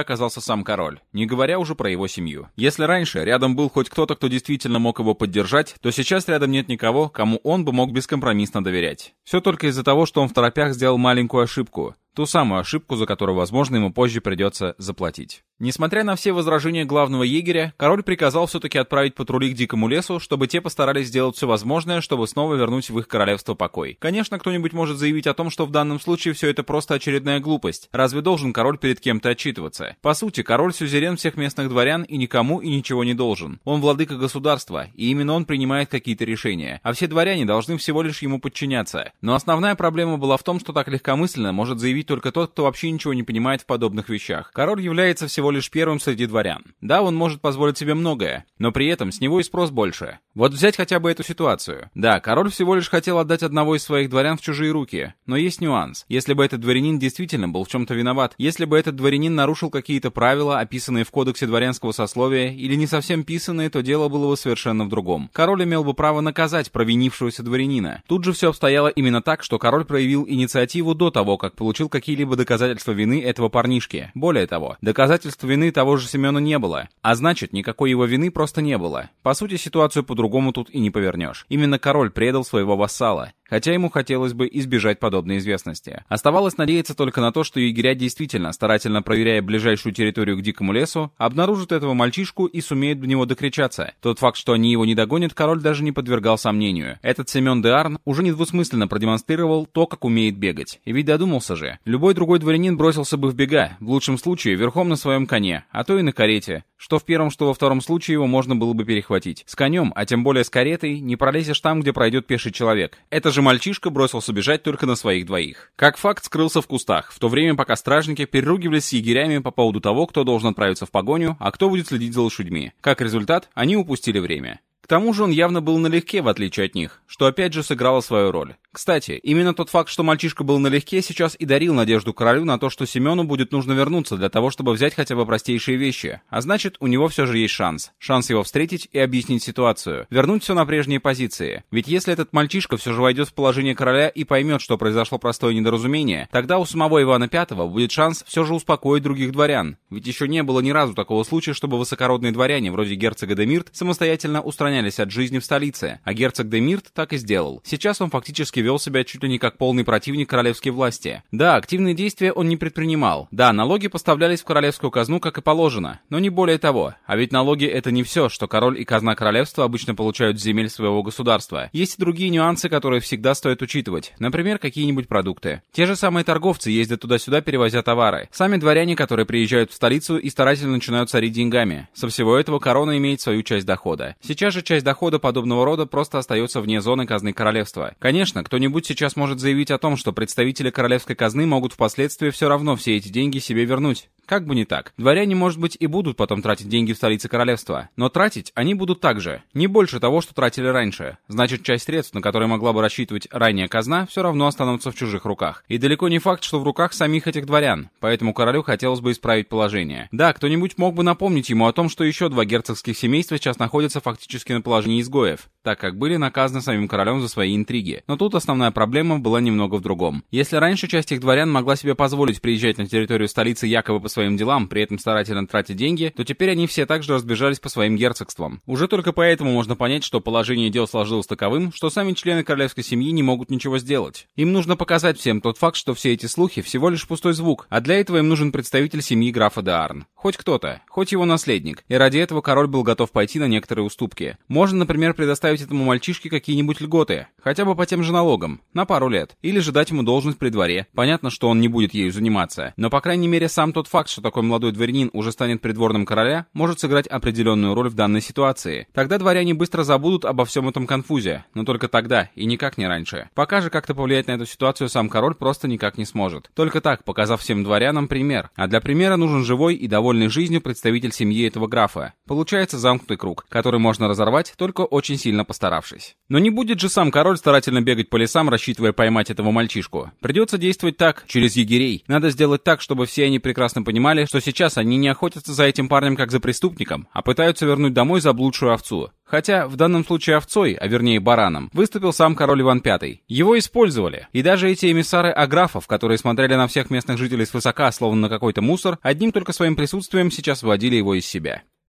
оказался сам король, не говоря уже про его семью. Если раньше рядом был хоть кто-то, кто действительно мог его поддержать, то сейчас рядом нет никого, кому он бы мог бескомпромиссно доверять. Все только из-за того, что он в торопях сделал маленькую ошибку. Ту самую ошибку, за которую, возможно, ему позже придется заплатить. Несмотря на все возражения главного егеря, король приказал все-таки отправить патрули к дикому лесу, чтобы те постарались сделать все возможное, чтобы снова вернуть в их королевство покой. Конечно, кто-нибудь может заявить о том, что в данном случае все это просто очередная глупость. Разве должен король перед кем-то отчитываться? По сути, король сюзерен всех местных дворян и никому и ничего не должен. Он владыка государства, и именно он принимает какие-то решения. А все дворяне должны всего лишь ему подчиняться. Но основная проблема была в том, что так легкомысленно может заявить только тот, кто вообще ничего не понимает в подобных вещах. Король является всего лишь первым среди дворян. Да, он может позволить себе многое, но при этом с него и спрос больше. Вот взять хотя бы эту ситуацию. Да, король всего лишь хотел отдать одного из своих дворян в чужие руки, но есть нюанс. Если бы этот дворянин действительно был в чем-то виноват, если бы этот дворянин нарушил какие-то правила, описанные в кодексе дворянского сословия, или не совсем писанные, то дело было бы совершенно в другом. Король имел бы право наказать провинившегося дворянина. Тут же все обстояло именно так, что король проявил инициативу до того, как получил какие-либо доказательства вины этого парнишки. Более того, доказательств вины того же Семена не было, а значит, никакой его вины просто не было. По сути, ситуацию по-другому тут и не повернешь. Именно король предал своего вассала хотя ему хотелось бы избежать подобной известности. Оставалось надеяться только на то, что егеря действительно, старательно проверяя ближайшую территорию к дикому лесу, обнаружат этого мальчишку и сумеют в него докричаться. Тот факт, что они его не догонят, король даже не подвергал сомнению. Этот Семен де Арн уже недвусмысленно продемонстрировал то, как умеет бегать. И ведь додумался же. Любой другой дворянин бросился бы в бега, в лучшем случае верхом на своем коне, а то и на карете. Что в первом, что во втором случае его можно было бы перехватить. С конем, а тем более с каретой, не пролезешь там, где пройдет пеший человек. Это же же мальчишка бросился бежать только на своих двоих. Как факт, скрылся в кустах, в то время как стражники переругивались с егерями по поводу того, кто должен отправиться в погоню, а кто будет следить за лошадьми. Как результат, они упустили время. К тому же он явно был налегке, в отличие от них, что опять же сыграло свою роль. Кстати, именно тот факт, что мальчишка был налегке, сейчас и дарил надежду королю на то, что Семену будет нужно вернуться для того, чтобы взять хотя бы простейшие вещи. А значит, у него все же есть шанс. Шанс его встретить и объяснить ситуацию. Вернуть все на прежние позиции. Ведь если этот мальчишка все же войдет в положение короля и поймет, что произошло простое недоразумение, тогда у самого Ивана Пятого будет шанс все же успокоить других дворян. Ведь еще не было ни разу такого случая, чтобы высокородные дворяне, вроде герцога Демирт, самостоятельно устранялись от жизни в столице. А герцог Демирт так и сделал. Сейчас он фактически фактически вел себя чуть ли не как полный противник королевской власти. Да, активные действия он не предпринимал. Да, налоги поставлялись в королевскую казну, как и положено, но не более того. А ведь налоги это не все, что король и казна королевства обычно получают с земель своего государства. Есть и другие нюансы, которые всегда стоит учитывать. Например, какие-нибудь продукты. Те же самые торговцы ездят туда-сюда, перевозя товары. Сами дворяне, которые приезжают в столицу и старательно начинают царить деньгами. Со всего этого корона имеет свою часть дохода. Сейчас же часть дохода подобного рода просто остается вне зоны казны королевства. Конечно, кто-нибудь сейчас может заявить о том, что представители королевской казны могут впоследствии все равно все эти деньги себе вернуть. Как бы не так. Дворяне, может быть, и будут потом тратить деньги в столице королевства. Но тратить они будут также. Не больше того, что тратили раньше. Значит, часть средств, на которые могла бы рассчитывать ранее казна, все равно останутся в чужих руках. И далеко не факт, что в руках самих этих дворян. Поэтому королю хотелось бы исправить положение. Да, кто-нибудь мог бы напомнить ему о том, что еще два герцогских семейства сейчас находятся фактически на положении изгоев, так как были наказаны самим королем за свои интриги. Но тут основная проблема была немного в другом. Если раньше часть их дворян могла себе позволить приезжать на территорию столицы якобы по своим делам, при этом старательно тратя деньги, то теперь они все также разбежались по своим герцогствам. Уже только поэтому можно понять, что положение дел сложилось таковым, что сами члены королевской семьи не могут ничего сделать. Им нужно показать всем тот факт, что все эти слухи всего лишь пустой звук, а для этого им нужен представитель семьи графа де Арн. Хоть кто-то, хоть его наследник. И ради этого король был готов пойти на некоторые уступки. Можно, например, предоставить этому мальчишке какие-нибудь льготы, хотя бы по тем же налогам, на пару лет. Или же дать ему должность при дворе. Понятно, что он не будет ею заниматься. Но, по крайней мере, сам тот факт, что такой молодой дворянин уже станет придворным короля, может сыграть определенную роль в данной ситуации. Тогда дворяне быстро забудут обо всем этом конфузе. Но только тогда, и никак не раньше. Пока же как-то повлиять на эту ситуацию сам король просто никак не сможет. Только так, показав всем дворянам пример. А для примера нужен живой и довольный жизнью представитель семьи этого графа. Получается замкнутый круг, который можно разорвать, только очень сильно постаравшись. Но не будет же сам король старательно бегать по лесам, рассчитывая поймать этого мальчишку. Придется действовать так, через егерей. Надо сделать так, чтобы все они прекрасно понимали, что сейчас они не охотятся за этим парнем как за преступником, а пытаются вернуть домой заблудшую овцу. Хотя в данном случае овцой, а вернее бараном, выступил сам король Иван V. Его использовали. И даже эти эмиссары аграфов, которые смотрели на всех местных жителей свысока, словно на какой-то мусор, одним только своим присутствием сейчас вводили его из себя.